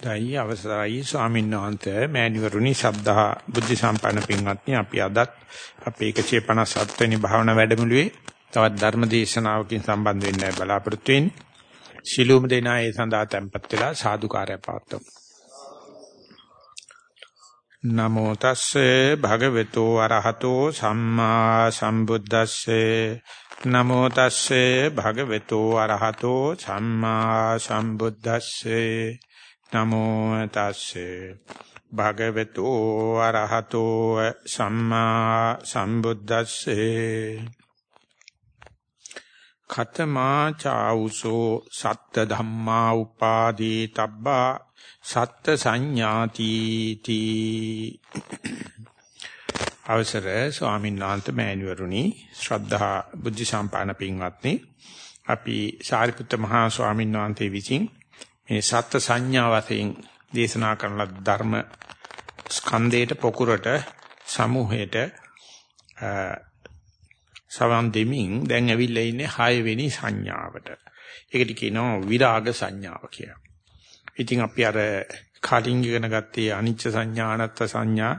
දෛ අවසරයි ස්වාමීන් වහන්සේ මෑණිවරුනි ශබ්දා බුද්ධ සම්පන්න පින්වත්නි අපි අදත් අපේ 157 වෙනි භාවනා වැඩමුළුවේ තවත් ධර්ම දේශනාවකින් සම්බන්ධ වෙන්න බලාපොරොත්තු වෙන්නේ. ශිලූම දෙනා ඒ සඳහා tempත් වෙලා සාදුකාරය පවත්වමු. නමෝ තස්සේ භගවතු අරහතෝ සම්මා සම්බුද්දස්සේ නමෝ තස්සේ භගවතු අරහතෝ සම්මා සම්බුද්දස්සේ නමෝ තස්සේ භගවතු අරහතෝ සම්මා සම්බුද්දස්සේ ඛතමා චෞසෝ සත්ත ධම්මා උපාදී තබ්බා සත්ත සංඥාති තී අවසර ස්වාමීන් වහන්සේ මෑණිවරුනි ශ්‍රද්ධා බුද්ධ සම්පාදන පින්වත්නි අපි සාරිපුත්ත මහා ස්වාමීන් වහන්සේ විසින් මේ සත්ත්ව සංඥා වශයෙන් දේශනා කරන ලද ධර්ම ස්කන්ධයට පොකුරට සමූහයට සවන් දෙමින් දැන් ඇවිල්ලා ඉන්නේ 6 වෙනි සංඥාවට. ඒකට කියනවා විරාග සංඥාව කියලා. ඉතින් අපි අර කලින් ඉගෙන ගත්තේ අනිච්ච සංඥා අනත්ත් සංඥා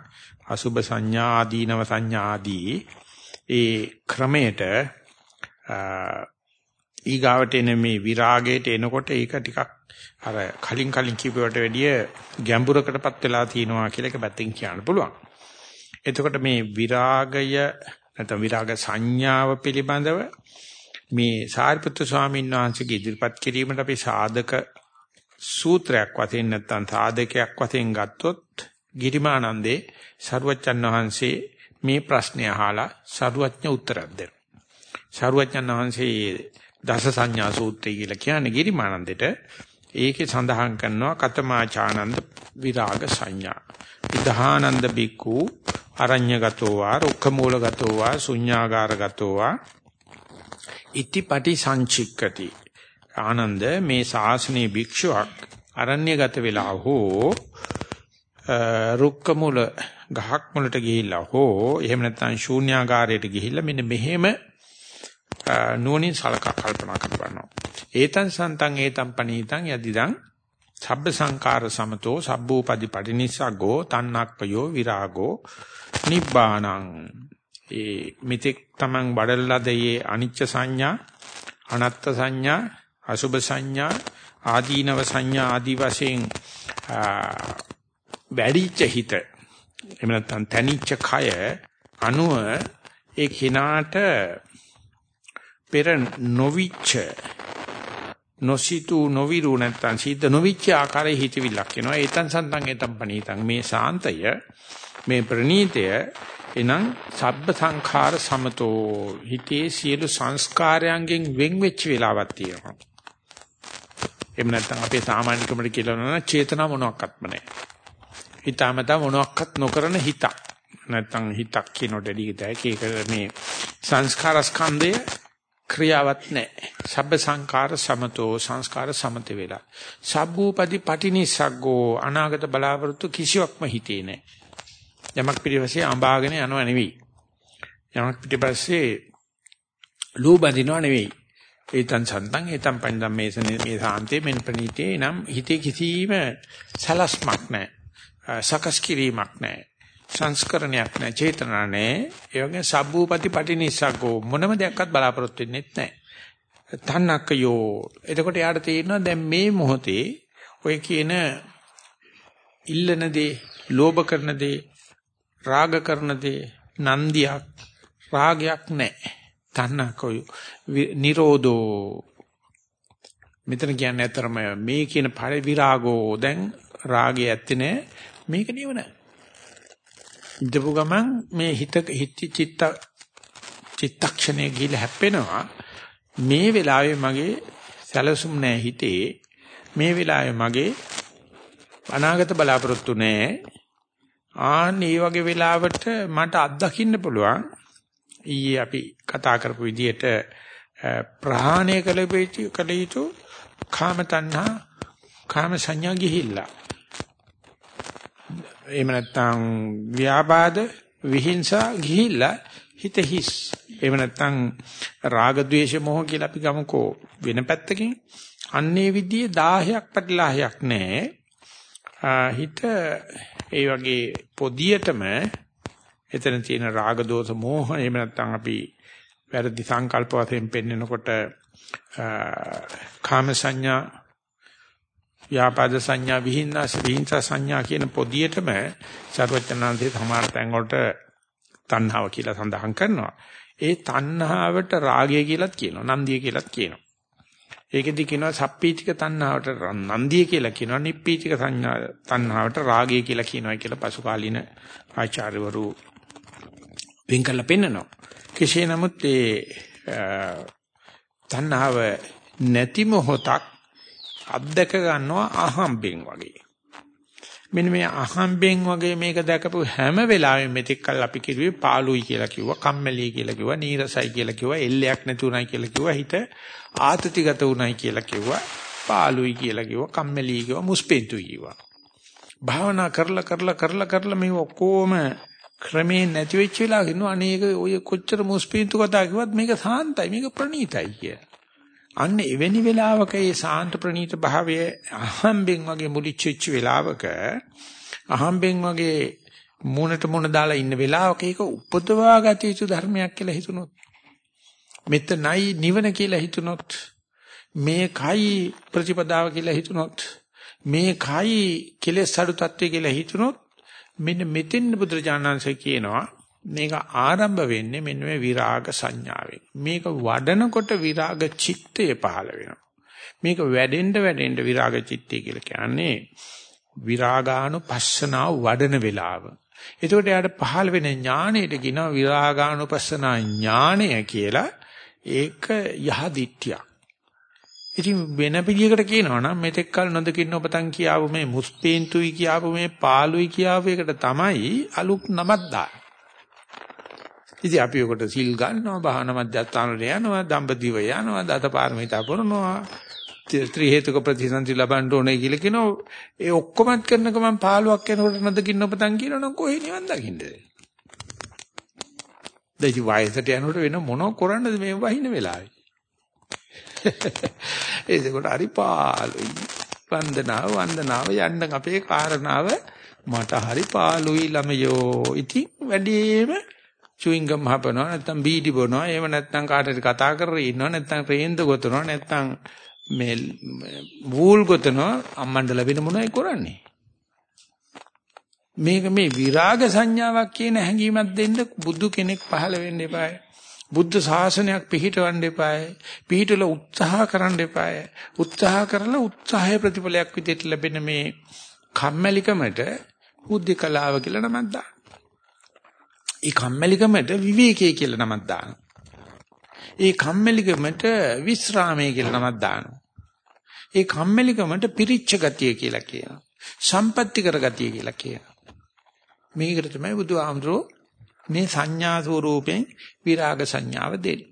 අසුභ සංඥා ආදීනව සංඥා ආදී ඒ ක්‍රමයට ඊගාවට එන මේ විරාගයට එනකොට ඒක ටිකක් අර කලින් කලින් කියපුවට වැඩිය ගැඹුරකටපත් වෙලා තියෙනවා කියලා එක පැත්තකින් කියන්න පුළුවන්. එතකොට මේ විරාගය නැත්නම් විරාග සංඥාව පිළිබඳව මේ සාරිපුත්‍ර ස්වාමීන් වහන්සේගේ ඉදිරිපත් කිරීමට අපි සාධක සූත්‍රයක් වශයෙන් නැත්නම් සාධකයක් වශයෙන් ගත්තොත් ගිරිමානන්දේ සරුවච්චන් වහන්සේ මේ ප්‍රශ්නය අහලා සරුවඥ උත්තරයක් දෙනවා. සරුවච්චන් වහන්සේ දස සංඥා සූත්‍රය කියලා කියන්නේ ගිරිමානන්දේට ඒකේ සඳහන් කරනවා කතමාචානන්ද විරාග සංඥා. විධානන්ද බික්කු අරඤ්‍යගතෝ වා රුක්ඛමූලගතෝ වා ශුඤ්ඤාගාරගතෝ වා ඉතිපටි සංචික්කති. ආනන්ද මේ ශාසනීය භික්ෂුවක් අරණ්‍යගත වෙලා හෝ රුක්කමුල ගහක් මුලට ගිහිල්ලා හෝ එහෙම නැත්නම් ශූන්‍යාගාරයට ගිහිල්ලා මෙන්න මෙහෙම නුවණින් සලකා කල්පනා කරනවා. ඒතං සන්තං ඒතං පනීතං යදිදං සබ්බ සංකාර සමතෝ සබ්බෝපදි පටිනිස්සග්ගෝ තන්නක්පයෝ විරාගෝ නිබ්බාණං ඒ මිත්‍යක් තමන් බඩලලදයේ අනිච්ච සංඥා අනත්ත් සංඥා අසුභ සංඥා ආදීනව සංඥා ආදි වශයෙන් වැඩිච්ච හිත එහෙම නැත්නම් තනිච්ච කය අනුව ඒ කිනාට පෙර නොවිච්ච නොසිතු නොවිරු නැත්තම් සිද්ධ නොවිච්ච ආකාරයේ හිතවිල්ලක් එනවා. ඒතන් සන්තන් ඒතන් පණීතන් මේ සාන්තය මේ ප්‍රණීතය එනම් සබ්බ සංඛාර සමතෝ. හිතේ සියලු සංස්කාරයන්ගෙන් වෙන් වෙච්ච වෙලාවක් තියෙනවා. එහෙම නැත්නම් අපේ සාමාන්‍ය කමඩ කියලා නන චේතනා මොනක්වත්ම නැහැ. හිතාමතා මොනක්වත් නොකරන හිතක්. නැත්නම් හිතක් කියනට දෙඩියට ඒක මේ සංස්කාර ස්කන්ධය ක්‍රියාවක් නැහැ. සබ්බ සංකාර සමතෝ සංස්කාර සමත වෙලා. සබ්බූපදි පටිනිසග්ගෝ අනාගත බලාපොරොත්තු කිසිවක්ම හිතේ නැහැ. යමක් පිටිපස්සේ අඹාගෙන යනව නෙවෙයි. යමක් පිටිපස්සේ ලූබදිනව නෙවෙයි. ඒතන් සන්තන් ඒතන් පණ්ඩම් මේසනේ මේ සාන්තේ මෙන් ප්‍රණීතේ නම් හිතේ කිසිම සලස්මක් නැහැ. සකස් කිරීමක් නැහැ. සංස්කරණයක් නැහැ චේතනා නැහැ ඒ වගේ සබ්බූපති පටිනිස්සග්ගෝ මොනම දෙයක්වත් බලාපොරොත්තු වෙන්නේ නැහැ තන්නක්කයෝ එතකොට යාට තේරෙනවා දැන් මේ මොහොතේ ඔය කියන ඉල්ලන දේ ලෝභ කරන දේ රාග කරන දේ නන්දියක් රාගයක් නැහැ තන්නක්කයෝ නිරෝධෝ. මෙතන කියන්නේ අතරම මේ කියන පරිවිරාගෝ. දැන් රාගය ඇත්තේ නැහැ මේක නිවන ඉඳපු ගමන් මේ හිත හිත චිත්ත චිත්තක්ෂණය ගිහිල්ලා හැප්පෙනවා. මේ වෙලාවේ මගේ සැලසුම් නැහැ හිතේ. මේ වෙලාවේ මගේ අනාගත බලාපොරොත්තු නැහැ ආන් මේ වගේ වෙලාවට මට අත්දකින්න පුළුවන්. ඊයේ අපි කතා කරපු විදිහට ප්‍රහාණය කළ යුතු කාම තණ්හා කාම සංඥා ගිහිල්ලා. එහෙම නැත්නම් ව්‍යාපාද විහිංසා ගිහිල්ලා හිත හිස්. එහෙම නැත්නම් රාග ద్వේෂ මොහ කියලා අපි ගමුකෝ වෙන පැත්තකින්. අන්නේ විදිහේ 10ක් පැටලාහයක් නැහැ. හිත ඒ වගේ පොදියටම එතන තියෙන රාග දෝෂ මෝහ එහෙම නැත්නම් අපි වැරදි සංකල්ප වශයෙන් පෙන්නකොට කාම සංඥා ව්‍යාපාද සංඥා විහිංස විහිංස සංඥා කියන පොදියටම සර්වචනාන්තයේ සමාන තැන් වලට තණ්හාව කියලා සඳහන් කරනවා. ඒ තණ්හාවට රාගය කියලාත් කියනවා. නන්දිය කියලාත් කියනවා. ඒකෙදි කියනවා සප්පීතික තණ්හාවට නන්දිය කියලා කියනවා. නිප්පීතික සංඥා තණ්හාවට රාගය කියලා කියනවා කියලා පසු කාලීන ආචාර්යවරු වෙන් කරලා පෙන්නනවා. කෙසේ නමුත් ඒ තණ්හාව නැති මොහොතක් අත්දක ගන්නවා අහම්බෙන් වගේ. මෙන්න මේ අහම්බෙන් වගේ මේක දැකපු හැම වෙලාවෙම මෙතෙක් කල් අපි කිව්වේ පාළුයි කියලා කිව්වා, කම්මැලි කියලා කිව්වා, නීරසයි කියලා කිව්වා, එල්ලයක් නැති උනායි කියලා කිව්වා, හිත ආතතිගත උනායි කියලා කිව්වා, පාළුයි කියලා කිව්වා, කම්මැලි කිව්වා, මුස්පෙන්තුයි කිව්වා. භාවනා කරලා කරලා කරලා කරලා මේ ඔක්කොම ක්‍රමේ නැති වෙච්ච වෙලාවක ඉන්නවා අනේක ඔය කොච්චර මුස්පීන්තු කතා කිව්වත් මේක සාන්තයි මේක ප්‍රණීතයි කිය. අන්න එවැනි වෙලාවක ඒ සාන්ත ප්‍රණීත භාවය අහම්බෙන් වගේ මුලිච්ච වෙච්ච වෙලාවක අහම්බෙන් වගේ මුණට මුණ දාලා ඉන්න වෙලාවක ඒක උපදවා ගත යුතු ධර්මයක් කියලා හිතුනොත් මෙතනයි නිවන කියලා හිතුනොත් මේකයි ප්‍රතිපදාව කියලා හිතුනොත් මේකයි කෙලෙස් අඩු තත්ත්වය කියලා හිතුනොත් මෙන්න මෙතෙන් බුදුරජාණන්සේ කියනවා මේක ආරම්භ වෙන්නේ මෙන්න මේ විරාග සංඥාවෙන්. මේක වඩනකොට විරාග චිත්තය පහළ වෙනවා. මේක වැඩෙන්න වැඩෙන්න විරාග චිත්තය කියලා කියන්නේ විරාගානුපස්සනාව වඩන වෙලාව. එතකොට යාට පහළ වෙන ඥාණයට කියනවා විරාගානුපස්සනා ඥාණය කියලා. ඒක යහදිත්‍යක්. ඉතින් වෙන පිළියකට කියනවා නම් මෙතෙක් කල නොදකින්න ඔබතන් කියාවු මේ මුස්පීන්තුයි කියාවු මේ පාළුයි කියාවු එකට තමයි අලුත් නමක් දාන්නේ. ඉතින් අපි උකට සිල් ගන්නවා, බාහන මධ්‍යස්ථානවල යනවා, දඹදිව යනවා, දතපාරමිතා පුරනවා, ත්‍රි හේතුක ප්‍රතිසන්ති ලබන්න ඕනේ කියලා කියනවා. ඒ ඔක්කොමත් කරන ගමන් පාළුවක් යනකොට නොදකින්න ඔබතන් කියනවනම් කොහේ නිවන් දකින්නද? දෙයි වයසට යනකොට වෙන මොනව කරන්නද මේ වහින වෙලාවේ? ඒකකොට හරි පාළුයි. වන්දනාව වන්දනාව යන්න අපේ කාරණාව මට හරි පාළුයි ළමයෝ. ඉතින් වැඩිම චුයින්ගම් හපනවා නැත්නම් බීඩි බොනවා. එහෙම නැත්නම් කාටද කතා කරගෙන ඉන්නවා නැත්නම් රේන්ද ගොතනවා නැත්නම් මේ වූල් ගොතනවා අම්මන්ට ලැබෙන මොනවයි කරන්නේ? මේක මේ විරාග සංඥාවක් කියන හැඟීමක් දෙන්න බුදු කෙනෙක් පහළ වෙන්න එපායි. බුද්ධ ශාසනයක් පිහිටවන්න එපායි. පිහිටල උත්සාහ කරන්න එපායි. උත්සාහ කරලා උත්සාහය ප්‍රතිඵලයක් විදිහට ලැබෙන මේ කම්මැලිකමට බුද්ධ කලාව කියලා නමක් දාන්න. ඒ කම්මැලිකමට විවේකයේ කියලා නමක් දාන්න. ඒ කම්මැලිකමට විස්රාමයේ කියලා නමක් දානවා. ඒ කම්මැලිකමට පිරිච්ච ගතිය කියලා කියනවා. සම්පත්‍ති කර ගතිය කියලා කියනවා. මේකට තමයි බුදුහාමුදුරුවෝ මේ සංඥා ස්වරූපෙන් විරාග සංඥාව දෙන්නේ.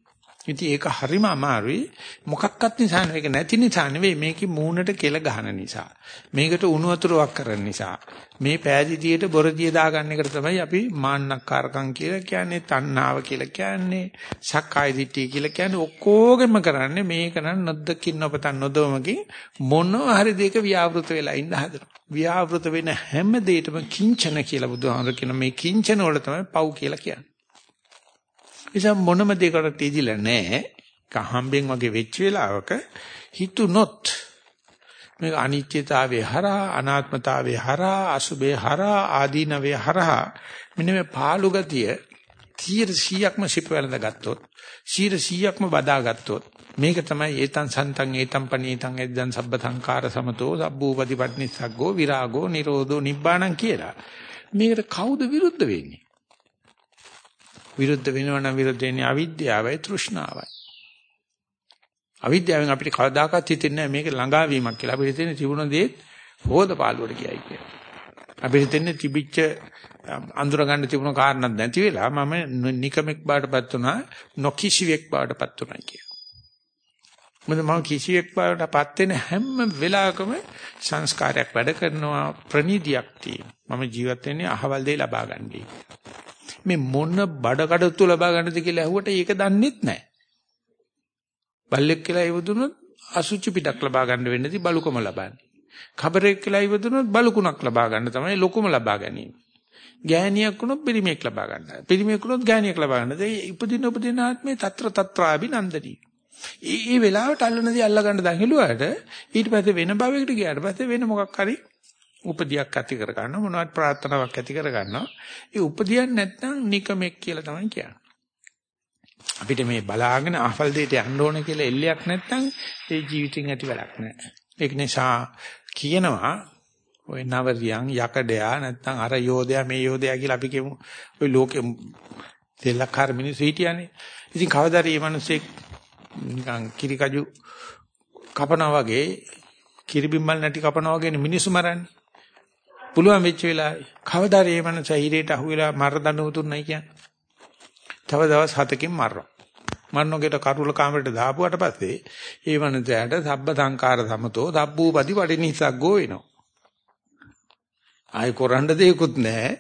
ඉතින් ඒක හරිම අමාරුයි. මොකක්වත් නිසා නෙවෙයි. ඒක නැති නිසා නෙවෙයි. මේකේ මූණට කෙල ගහන නිසා. මේකට උණු වතුරක් කරන නිසා. මේ පෑදීතියට බොරදිය දාගන්න එකට තමයි අපි මාන්නක්කාරකම් කියලා කියන්නේ, තණ්හාව කියලා කියන්නේ, සක්කාය දිට්ඨිය කියලා කියන්නේ ඔක්කොගෙම කරන්නේ මේක නම් නොදකින් නොපතන් නොදොමකින් මොනවා හරි දෙයක ව්‍යාවෘත වෙලා ඉන්න හදනවා. ව්‍යාවෘත වෙන හැම දෙයකම කිංචන කියලා බුදුහාමර කියන මේ කිංචන වල තමයි පව් කියලා කියන්නේ. නිසා මොනම දෙයකට තීදිලා නැහැ. කහම්බෙන් වගේ වෙච්ච වෙලාවක හිතුනොත් මේක අනිත්‍යතාවයේ හරහා අනාත්මතාවයේ හරහා අසුභේ හරහා ආදීනවේ හරහා මෙන්න මේ පාළු ගතිය 100%ක්ම සිපවලඳ ගත්තොත් 100%ක්ම බදා ගත්තොත් මේක තමයි ඒතං සන්තං ඒතං පනීතං එද්දං සබ්බ සංඛාර සමතෝ සබ්බූපති පට්නිස්සග්ගෝ විරාගෝ නිරෝධෝ නිබ්බාණං කියලා මේකට කවුද විරුද්ධ වෙන්නේ විරුද්ධ වෙනවා නම් විරුද්ධ වෙන්නේ අවිද්‍යාවයි තෘෂ්ණාවයි. අවිද්‍යාවෙන් අපිට කවදාකවත් හිතෙන්නේ නැහැ මේක ළඟාවීමක් කියලා. අපිට හිතෙන්නේ තිබුණ දේ හොද පාළුවට ගියයි කියලා. අපිට හිතෙන්නේ තිබිච්ච අඳුර ගන්න තිබුණ කාරණා නැති වෙලා මම නිකමෙක් බාටපත් වුණා නොකිසිවෙක් බාටපත් වුණා කියලා. මොකද මම කිසිවෙක් බාටපත් වෙන හැම වෙලාවකම සංස්කාරයක් වැඩ කරනවා ප්‍රනීතියක් තියෙනවා. මම ජීවත් වෙන්නේ අහවල් දෙය ලබා ගන්නදී. මේ මොන බඩකඩතු ලබා ගන්නද කියලා ඇහුවට ඒක දන්නෙත් නැහැ. බල්ලෙක් කියලා ඉවදුනොත් අසුචි පිටක් ලබා ගන්න වෙන්නේදී බලුකම ලබන්නේ. කබරෙක් කියලා ඉවදුනොත් බලුකුණක් ලබා ගන්න තමයි ලොකුම ලබා ගැනීම. ගෑණියක් වුණොත් පිරිමියෙක් ලබා ගන්නවා. පිරිමියෙක් වුණොත් ගෑණියෙක් ලබා ගන්නවා. ඒ ඉපදින උපදින ආත්මේ తත්‍ර తත්‍රාබිනන්දනී. ඒ ඒ වෙලාවට අල්ලනදී අල්ල ගන්න දඟලුවාට ඊට පස්සේ වෙන භවයකට ගියාට පස්සේ වෙන මොකක් හරි උපදියක් ඇති කර ගන්න මොනවද ප්‍රාර්ථනාවක් ඇති කර ගන්නවා. ඒ උපදියක් නැත්නම් නිකමෙක් කියලා තමයි කියන්නේ. අපිට මේ බලාගෙන අහවල් දෙයට යන්න ඕන කියලා එල්ලයක් නැත්නම් ඒ ජීවිතෙන් ඇති වැඩක් නැහැ. ඒක නිසා කියනවා ඔය නවරියන් යකඩයා නැත්නම් අර යෝධයා මේ යෝධයා කියලා අපි කියමු. ඔය ලෝකෙ දෙලක්කාර මිනිස්සු හිටියානේ. ඉතින් කවදාද මේ මිනිස්සෙක් නිකන් කිරිකජු කපනවා වගේ කිරිබිම්මල් නැටි කපනවා වගේ මිනිස්සු මරන්නේ. පුළුවන් වෙච්ච වෙලාවේ කවදාද මේ මනස හිරේට අහුවෙලා මර දඬු උතුන්නයි කියන්නේ. තව දවස් 7කින් මරනවා. මන්නෝගෙට කරුල කාමරේට දාපුවට පස්සේ ඒ මනසට සබ්බ සංකාර සමතෝ සබ්බූපති පටිනිසග්ගෝ වෙනවා. ආයි කරන්න දෙයක්වත් නැහැ.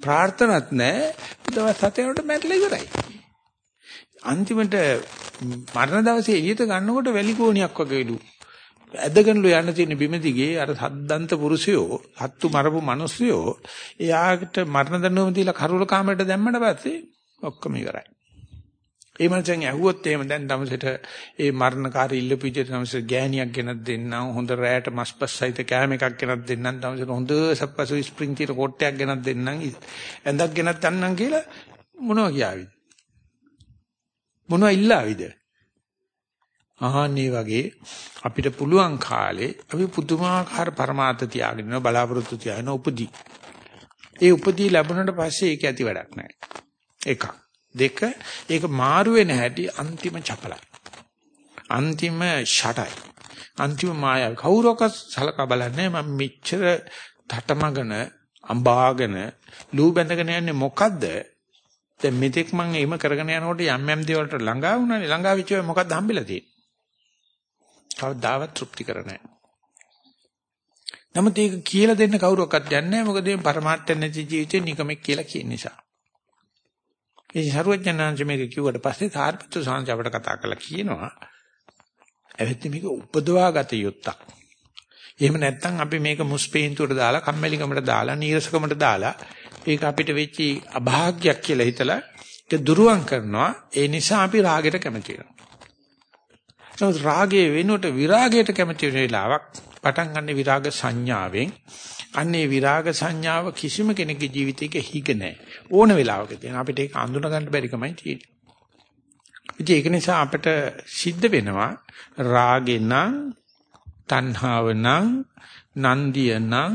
ප්‍රාර්ථනත් නැහැ. දවස් 7 යනකොට මැරලා ඉවරයි. අන්තිමට මරණ දවසේ එළියට ගන්නකොට වැලි කෝණියක් වගේලු ඇදගෙනලු යන්න තියෙන බිම දිගේ අර සද්දන්ත පුරුෂයෝ හත්තු මරපු මිනිස්සයෝ එයාට මරණ දඬුවම දීලා කරුල කාමරයට දැම්මට පස්සේ ඔක්කොම ඉවරයි. ඒ මනුස්සයන් ඇහුවොත් එහෙම දැන් තමසෙට ඒ මරණකාරී ඉල්ලපු විදිහට තමසෙට ගෑණියක් ගෙනත් දෙන්නම් හොඳ රැයට මස්පස් සහිත කෑම එකක් ගෙනත් දෙන්නම් තමසෙට හොඳ සප්පසු ස්ප්‍රින්ග් තීර කොට්ටයක් ගෙනත් දෙන්නම් ඇඳක් ගෙනත් අන්නම් කියලා මොනවා කියාවිද මොනවා ඉල්ලාවිද ආහන්නේ වගේ අපිට පුළුවන් කාලේ අපි පුදුමාකාර પરමාර්ථ තියාගෙන බලාපොරොත්තු තියාගෙන උපදී. ඒ උපදී ලැබුණාට පස්සේ ඒක ඇති වැඩක් නැහැ. එකක්. දෙක ඒක මාරු වෙන හැටි අන්තිම චපලයි. අන්තිම ෂටයි. අන්තිම මායාව. කවුරක්වත් සලකා බලන්නේ මම මෙච්චර තටමගෙන අම්බාගෙන ලූ බැඳගෙන යන්නේ මොකද්ද? දැන් මෙතෙක් මම එහෙම කරගෙන යනකොට යම් යම් දේවල්ට ළඟා වුණානේ ළඟා වෙච්ච ඒවා මොකද්ද හම්බෙලා තියෙන්නේ? කවදාවත් තෘප්ති කර නැහැ. නමුත් ඒක කියලා දෙන්න කවුරක්වත් දන්නේ නැහැ මොකද මේ પરමාර්ථ නැති ජීවිතේ නිකමෙක් කියලා කියන නිසා. ඒ සරුවඥාන්සේ මේක කිව්වට පස්සේ සාරිපුත්‍ර සාංශ අපට කතා කරලා කියනවා ඇවිත් මේක උපදවා ගත යුත්තක්. එහෙම නැත්නම් අපි මේක මුස්පේන්තුවට දාලා කම්මැලිකමට දාලා නීරසකමට දාලා ඒක අපිට වෙච්චි අභාග්‍යයක් කියලා හිතලා ඒක දුරුවන් කරනවා. ඒ නිසා අපි රාගයට කැමති වෙනවා. නමුත් රාගයේ වෙනුවට විරාගයට කැමති වෙන වෙලාවක් පටන් ගන්න විරාග සංඥාවෙන් අන්නේ විරාග සංඥාව කිසිම කෙනෙකුගේ ජීවිතයක හිග නැහැ. ඕන වෙලාවක තියෙන අපිට ඒක අඳුන ගන්න බැරි කමයි තියෙන්නේ. ඉතින් ඒක නිසා අපිට සිද්ධ වෙනවා රාගෙනම් තණ්හාවනම් නන්දියනම්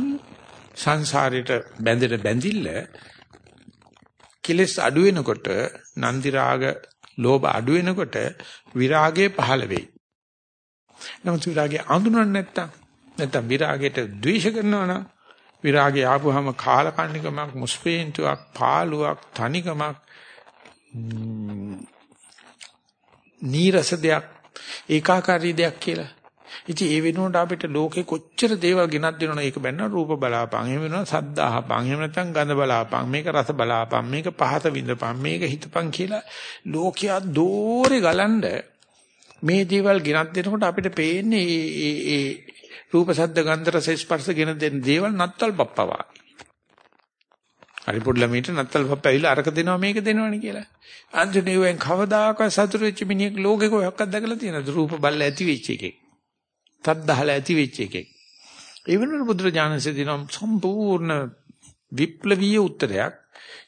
සංසාරයට බැඳෙන බැඳිල්ල කෙලස් අඩු වෙනකොට නන්දි රාග ලෝභ අඩු වෙනකොට විරාගය පහළ වෙයි. නමුත් විරාගය අඳුනන්නේ නැත්තම් නැත්තම් විරාගයට ද්වේෂ කරනවා නම් විරාගය ආපුවාම කාලකන්නිකමක් මුස්පේන්තුවක් පාළුවක් තනිකමක් නීරස දෙයක් ඒකාකාරී දෙයක් කියලා. ඉතින් ඒ වෙනුවට අපිට ලෝකේ කොච්චර දේවල් ගෙනත් දෙනවද ඒක බැන්න රූප බලාපං එහෙම වෙනවා සද්ද අහපං එහෙම නැත්නම් ගඳ බලාපං මේක රස බලාපං මේක පහත විඳපං මේක හිතපං කියලා ලෝකයා දෝරේ ගලනද මේ දේවල් ගෙනත් දෙනකොට අපිට පේන්නේ ඒ ඒ රූප ශබ්ද ගන්ධ රස ස්පර්ශ ගෙන දෙන දේවල් නත්තල් පප්පවා. හරි පොඩි ළමයිට නත්තල් පප්ප ඇවිල්ලා අරක දෙනවා මේක දෙනවනේ කියලා. අන්තිමේ වෙන් කවදාකවත් සතුරු වෙච්ච මිනිහෙක් ලෝකෙක ඔයක්වත් දැකලා තියෙනවද? රූප බල්ල ඇති වෙච්ච එකෙක්. තද්දහල ඇති වෙච්ච එකෙක්. ඒ වෙනුවට බුදුරජාණන්සේ දෙනවා සම්පූර්ණ විප්ලවීය උත්තරයක්.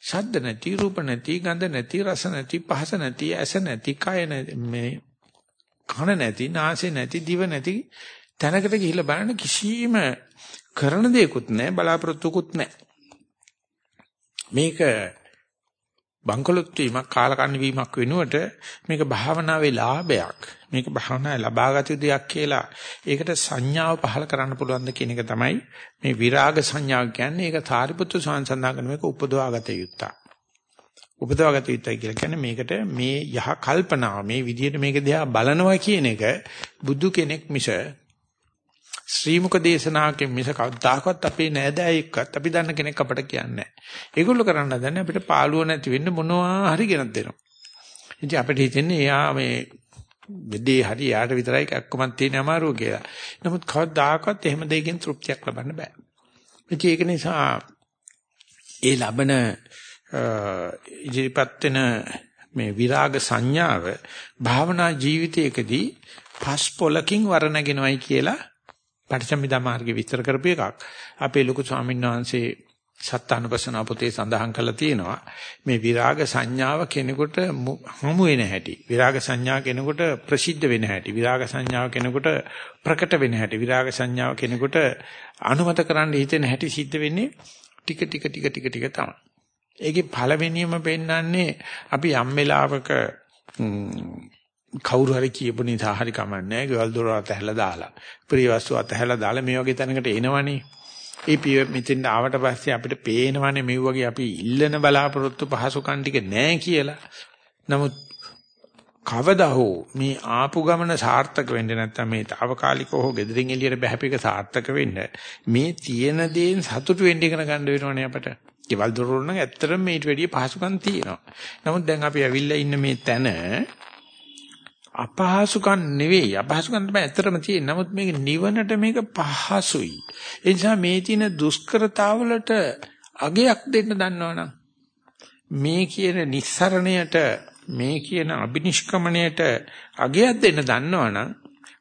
ශබ්ද නැති, රූප නැති, ගන්ධ නැති, රස නැති, පහස නැති, ඇස නැති, කය නැති, මේ කන නැති, නාසය නැති, දිව නැති තැනකට ගිහිල්ලා බලන්න කිසිම කරන දෙයක්වත් නැහැ බලාපොරොත්තුකුත් නැහැ. මේක බංකොලොත් වීමක් කාලකන්ණි වීමක් වෙනුවට මේක භාවනාවේ ලාභයක්. මේක භාවනාවේ ලබාගත දෙයක් කියලා ඒකට සංඥාව පහල කරන්න පුළුවන් ද කියන එක තමයි මේ විරාග සංඥාව කියන්නේ. ඒක සාරිපුත්‍ර සංසන්දන කරන මේක උපදවාගත යුත්තක්. උපදවාගත යුත්තයි කියලා කියන්නේ මේකට මේ යහ කල්පනාව මේ විදිහට මේක දිහා බලනවා කියන එක බුදු කෙනෙක් මිස ශ්‍රීමුක දේශනාවකින් මිස කවදාකවත් අපේ නෑදෑයෙක්වත් අපි දන්න කෙනෙක් අපට කියන්නේ නැහැ. ඒගොල්ලෝ කරන්න හදන්නේ අපිට පාළුව නැති වෙන්න මොනවා හරි ගෙනත් දෙනවා. ඉතින් අපිට හිතෙන්නේ එයා මේ දෙදී හරි යාට විතරයි කක්කමක් තියෙන අමාරුව කියලා. නමුත් කවදාකවත් එහෙම දෙයකින් තෘප්තියක් ලබන්න බෑ. ඒක නිසා ඒ ලබන ඉදිරිපත් වෙන මේ විරාග සංඥාව භාවනා ජීවිතයකදී පස් පොලකින් වරණගෙනවයි කියලා පටිච්චසමුප්පාද මාර්ගේ විස්තර කරපු එකක්. අපේ ලොකු ස්වාමීන් වහන්සේ සත්තානුපස්සන පොතේ සඳහන් කරලා තියෙනවා. මේ විරාග සංඥාව කෙනෙකුට හමු වෙන හැටි. විරාග සංඥා කෙනෙකුට ප්‍රසිද්ධ වෙන හැටි. විරාග සංඥාව කෙනෙකුට ප්‍රකට වෙන හැටි. විරාග සංඥාව කෙනෙකුට අනුමත කරන්න හිතෙන හැටි සිද්ධ වෙන්නේ ටික ටික ටික ටික ටික තමයි. ඒකේ පළවෙනියම පෙන්වන්නේ අපි යම් වෙලාවක කවුරු හරි කියපු නිසා හරි කමන්නේ ගෙවල් දොර අතහැලා දාලා ප්‍රිය වස්තු අතහැලා දාලා මේ වගේ තැනකට එනවනේ ඒ පිය මෙතෙන් ආවට පස්සේ අපිට පේනවනේ මේ වගේ අපි ඉල්ලන බලාපොරොත්තු පහසුකම් ටික නැහැ කියලා. නමුත් කවදා හෝ මේ ආපු ගමන සාර්ථක වෙන්නේ නැත්නම් මේ తాවකාලිකව හෝ gedirin එළියට බහැපික සාර්ථක වෙන්න මේ තියෙන දේෙන් සතුටු වෙන්න ඉගෙන ගන්න වෙනවනේ අපට. ගෙවල් දොරවල් නම් ඇත්තටම මේට වැඩිය පහසුකම් තියෙනවා. නමුත් දැන් අපි ඇවිල්ලා ඉන්න මේ තැන අපහසුකම් නෙවෙයි අපහසුකම් තමයි ඇත්තටම තියෙන්නේ. නමුත් මේක නිවනට මේක පහසුයි. ඒ නිසා මේ තියෙන දුෂ්කරතාවලට අගයක් දෙන්න දන්නවනම් මේ කියන නිස්සරණයට මේ කියන අබිනිෂ්ක්‍මණයට අගයක් දෙන්න දන්නවනම්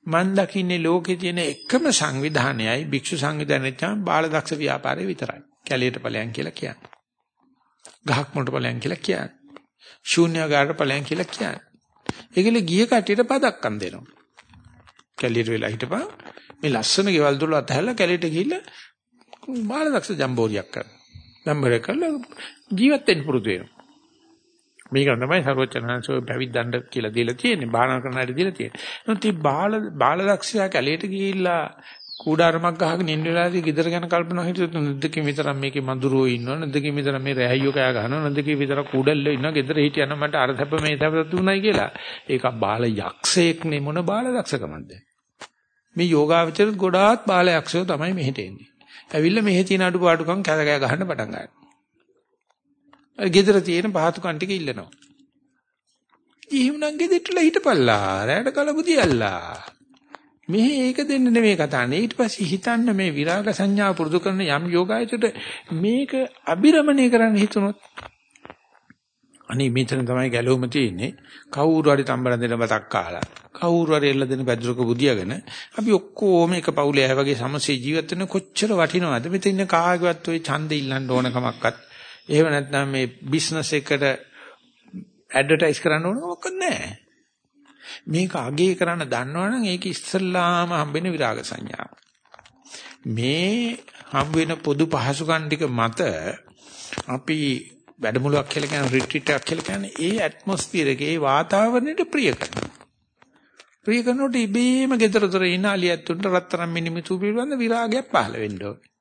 මන් දකින්නේ ලෝකේ තියෙන එකම සංවිධානයයි භික්ෂු සංවිධානය තමයි බාලදක්ෂ ව්‍යාපාරය විතරයි. කැලියට ඵලයන් කියලා කියන්නේ. ගහක් මොකට ඵලයන් කියලා කියන්නේ. ශූන්‍යagaraට ඵලයන් කියලා කියන්නේ. ඒකල ගිය කටියට පදක්කම් දෙනවා. කැලියට වෙලා හිටපන් මේ ලස්සන ගෙවල් දොර අතහැරලා කැලියට ගිහිල්ලා බාලදක්ෂ ජම්බෝරියක් කරනවා. ජම්බෝරියක් කරලා ජීවත් වෙන්න පුරුදු වෙනවා. මේක තමයි සර්වචනංශෝ පැවිද්දන්න කියලා දීලා තියෙන්නේ. බාහන කරන හැටි දීලා තියෙන්නේ. නමුත් මේ බාල බාලදක්ෂයා කැලියට ගිහිල්ලා කූඩාරමක් ගහගෙන ඉන්න වෙලාවේදී ගෙදර ගැන කල්පනා හිතුවොත් නැද්දකින් විතර මේකේ මඳුරෝ ඉන්නව නැද්දකින් විතර මේ රැහැයියෝ කෑ ගහනවා නැද්දකින් විතර කුඩල්ලෝ ඉන්නවා. ගෙදර හිටියනම් මට අර සැප මේ සැප තුනයි කියලා. ඒක බාල යක්ෂයෙක් නේ මොන බාල දක්ෂකමක්ද මේ යෝගාවචර ගොඩාක් බාල යක්ෂයෝ තමයි මෙහෙට එන්නේ. ඇවිල්ලා මෙහෙ තියෙන අඩුපාඩුකම් කෑ කෑ ගහන්න පටන් ගන්නවා. ගෙදර තියෙන පහතුකම් ටික ඉල්ලනවා. ඊහුණන් ගෙදරට හිටපල්ලා. රැයට කලබුදියල්ලා. මෙහි ඒක දෙන්න නෙමෙයි කතාන්නේ. ඊට පස්සේ හිතන්න මේ විරාග සංඥාව පුරුදු කරන යම් යෝගායචරයට මේක අබිරමණය කරන්න හිතුනොත් අනේ මෙතන තමයි ගැලවුම තියෙන්නේ. කවුරු හරි තම්බර දෙන බතක් කාලා කවුරු හරි එල්ල දෙන පැදුරක බුදියාගෙන අපි ඔක්කොම එක පවුලේ අය වගේ සමසේ ජීවත් වෙන කොච්චර වටිනවද? මෙතන ඉන්න කාගේවත් ওই ඡන්දෙ ඉල්ලන්න ඕන කමක්වත්. එහෙම නැත්නම් මේ බිස්නස් එකට ඇඩ්වර්ටයිස් කරන්න ඕන මොකක්ද නැහැ. මේක අගේ කරන්න දන්නවනම් ඒක ඉස්සල්ලාම හම්බෙන විරාග සංඥාව. මේ හම්බ වෙන පොදු පහසුකම් ටික මත අපි වැඩමුළුවක් කියලා කියන රිට්‍රීට් එකක් කියලා කියන්නේ ඒ ඇට්මොස්ෆියර් එකේ ඒ වාතාවරණයට ප්‍රිය කරනවා. ප්‍රිය කරනකොට ඉබේම ගෙදරතර ඉන්න අලියත්තුන්ට රත්තරන් මිනිමිතු පිළිබඳ විරාගයක් පහළ වෙන්න ඕනේ.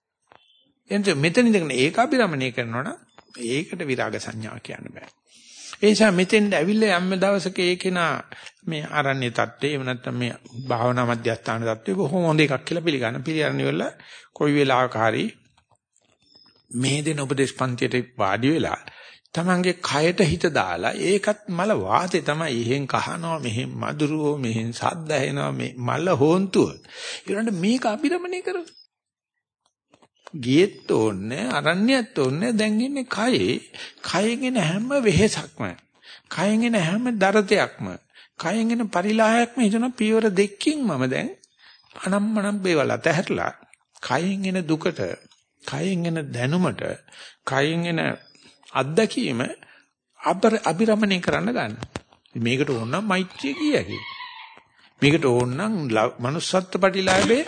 එතන මෙතන ඉඳගෙන ඒක අභිරමණය කරනවා නම් ඒකට විරාග සංඥා කියන්න බෑ. ඒ නිසා මෙතෙන්ද ඇවිල්ලා යම් දවසක ඒකේනා මේ ආරණ්‍ය தත්ත්වය එහෙම නැත්නම් මේ භාවනා මධ්‍යස්ථාන தත්ත්වය බොහොම හොඳ එකක් කියලා පිළිගන්න. පිළිගන්න ඉවරලා කොයි වෙලාවකරි මේ දෙන උපදේශ පන්තියට වාඩි වෙලා තමන්ගේ කයට හිත දාලා ඒකත් මල වාතේ තමයි එහෙන් කහනවා මෙහෙන් මදුරුවෝ මෙහෙන් සද්ද ඇහෙනවා මේ මල හොන්තුව ඊළඟට මේක අභිරමණය කරමු ගියෙත් ඕනේ අරණ්‍යයත් ඕනේ දැන් ඉන්නේ කයේ කයෙන් එන හැම වෙහෙසක්ම කයෙන් එන හැම දරතයක්ම කයෙන් එන පරිලාහයක්ම හිතන පියවර දෙකකින් මම දැන් අනම්මනම් බේවල අතහැරලා කයෙන් එන දුකට කයෙන් එන දැනුමට කයෙන් එන අත්දැකීම අබිරමණය කරන්න ගන්න. මේකට ඕන නම් මෛත්‍රිය කියකි. මේකට ඕන නම් manussත්ත්ව ප්‍රතිලාභේ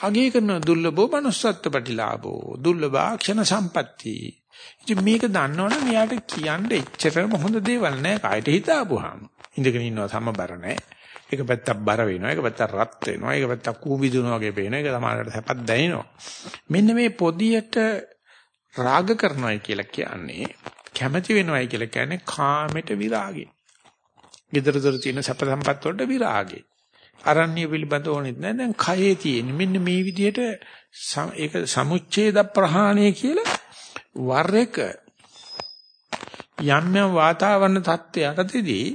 අගය කරන දුර්ලභෝ manussත්ත්ව ප්‍රතිලාභෝ දුර්ලභාක්ෂණ සම්පatti. ඉතින් මේක දන්නවනම් එයාට කියන්න එච්චරම හොඳ දේවල් නෑ කායට හිතාපුවාම. ඉඳගෙන ඉන්නවා සමබර නෑ. එක පැත්තක් බර වෙනවා, එක පැත්තක් රත් වෙනවා, එක පැත්තක් කූඹිදුනා වගේ පේනවා, එක සමානකට සැපත් දැනෙනවා. මෙන්න මේ පොදියට රාග කරනවායි කියලා කියන්නේ කැමැති වෙනවායි කියලා කියන්නේ කාමයට විරාගය. gedara dora තියෙන සැප සම්පත් වලට විරාගය. අරණ්‍ය පිළිබඳ ඕනෙත් නෑ. දැන් කයේ තියෙන මෙන්න මේ විදිහට ඒක සමුච්ඡේද ප්‍රහාණය කියලා වර එක යම් යම් වාතාවරණ தත්ත්වයකදී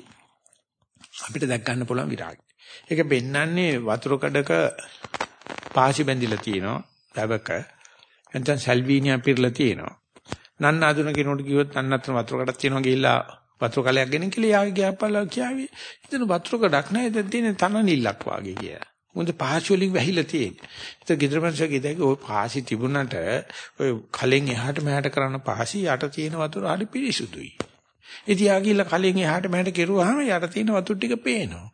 අපිට දැක් ගන්න පුළුවන් විරාගය. ඒක පෙන්වන්නේ වතුර කඩක පාසි බැඳිලා තියෙනවා. වැවක. නැත්නම් සල්වීනියා පිරලා තියෙනවා. නන්න අඳුන කෙනෙකුට කිව්වොත් අන්නතර වතුර කඩක් තියෙනවා ගිහිල්ලා වතුර කලයක් ගෙනින් කියලා යාගේ ගියාපල්ලා කියාවි. ඉතින් වතුර කඩක් නැහැ. දැන් තියෙන තන නිල්ලක් වාගේ කියලා. මොකද පහසු වලින් වැහිලා තියෙන්නේ. ඒක ගෙදර මනුස්සය කිව්දක ওই පහසි තිබුණාට ඔය කලෙන් එහාට මෙහාට කරන පහසි යට තියෙන වතුර හරි පිරිසුදුයි. ඉතින් යාගිල්ල කලෙන් එහාට මෙහාට කෙරුවාම යට තියෙන වතුර ටික පේනවා.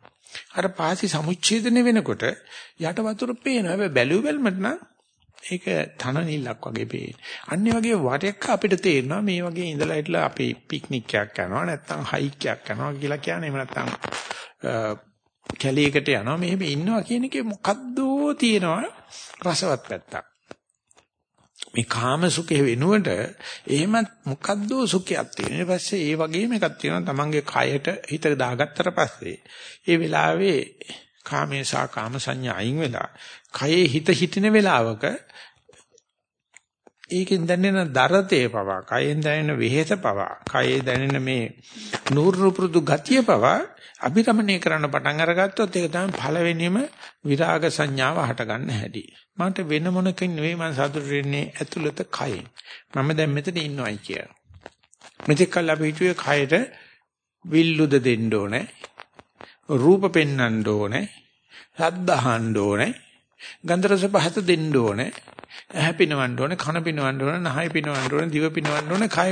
අර පහසි සමුච්ඡේදනය වෙනකොට යට වතුර පේනවා. හැබැයි බැලු බැලමට නම් ඒක තන නිල්ලක් වගේ පේන්නේ. අන්නේ වගේ වටයක් අපිට තේරෙනවා මේ වගේ ඉඳලා හිටලා අපි පික්නික් එකක් යනවා නැත්නම් හයික් එකක් යනවා කියලා කියන්නේ එහෙම නැත්නම් කැලේකට යනවා මෙහෙම ඉන්නවා කියන එකේ මොකද්ද තියෙනවා රසවත් පැත්තක්. මේ කාම සුඛේ වෙනුවට එහෙමත් මොකද්ද සුඛයක් තියෙන. ඊට පස්සේ ඒ වගේම එකක් තියෙනවා තමන්ගේ කයට හිත දාගත්තට පස්සේ ඒ වෙලාවේ කාමේසා කාම සංඥා අයින් වෙලා කයේ හිත හිටින වෙලාවක ඒකෙන් දැනෙන දරතේ පවා කයෙන් දැනෙන වෙහෙස පවා කයේ දැනෙන මේ නూరుපුරුදු ගතිය පවා අභිරමණය කරන්න පටන් අරගත්තොත් ඒක තමයි පළවෙනිම විරාග සංඥාව හට ගන්න හැටි. මට වෙන මොනකින් නෙවෙයි මම සතුට වෙන්නේ ඇතුළත කයෙන්. මම දැන් මෙතන ඉන්නවයි කියලා. මෙතෙක් කල් අපි හිතුවේ කයට විල්ලුද දෙන්න ඕනේ. රූප පෙන්වන්න ඕනේ. ශබ්ද අහන්න ඕනේ. ගන්ධ රස පහත දෙන්න ඕනේ. ඇහැ පිනවන්න ඕනේ, කන පිනවන්න ඕනේ, නහය පිනවන්න ඕනේ, දිව පිනවන්න ඕනේ, කය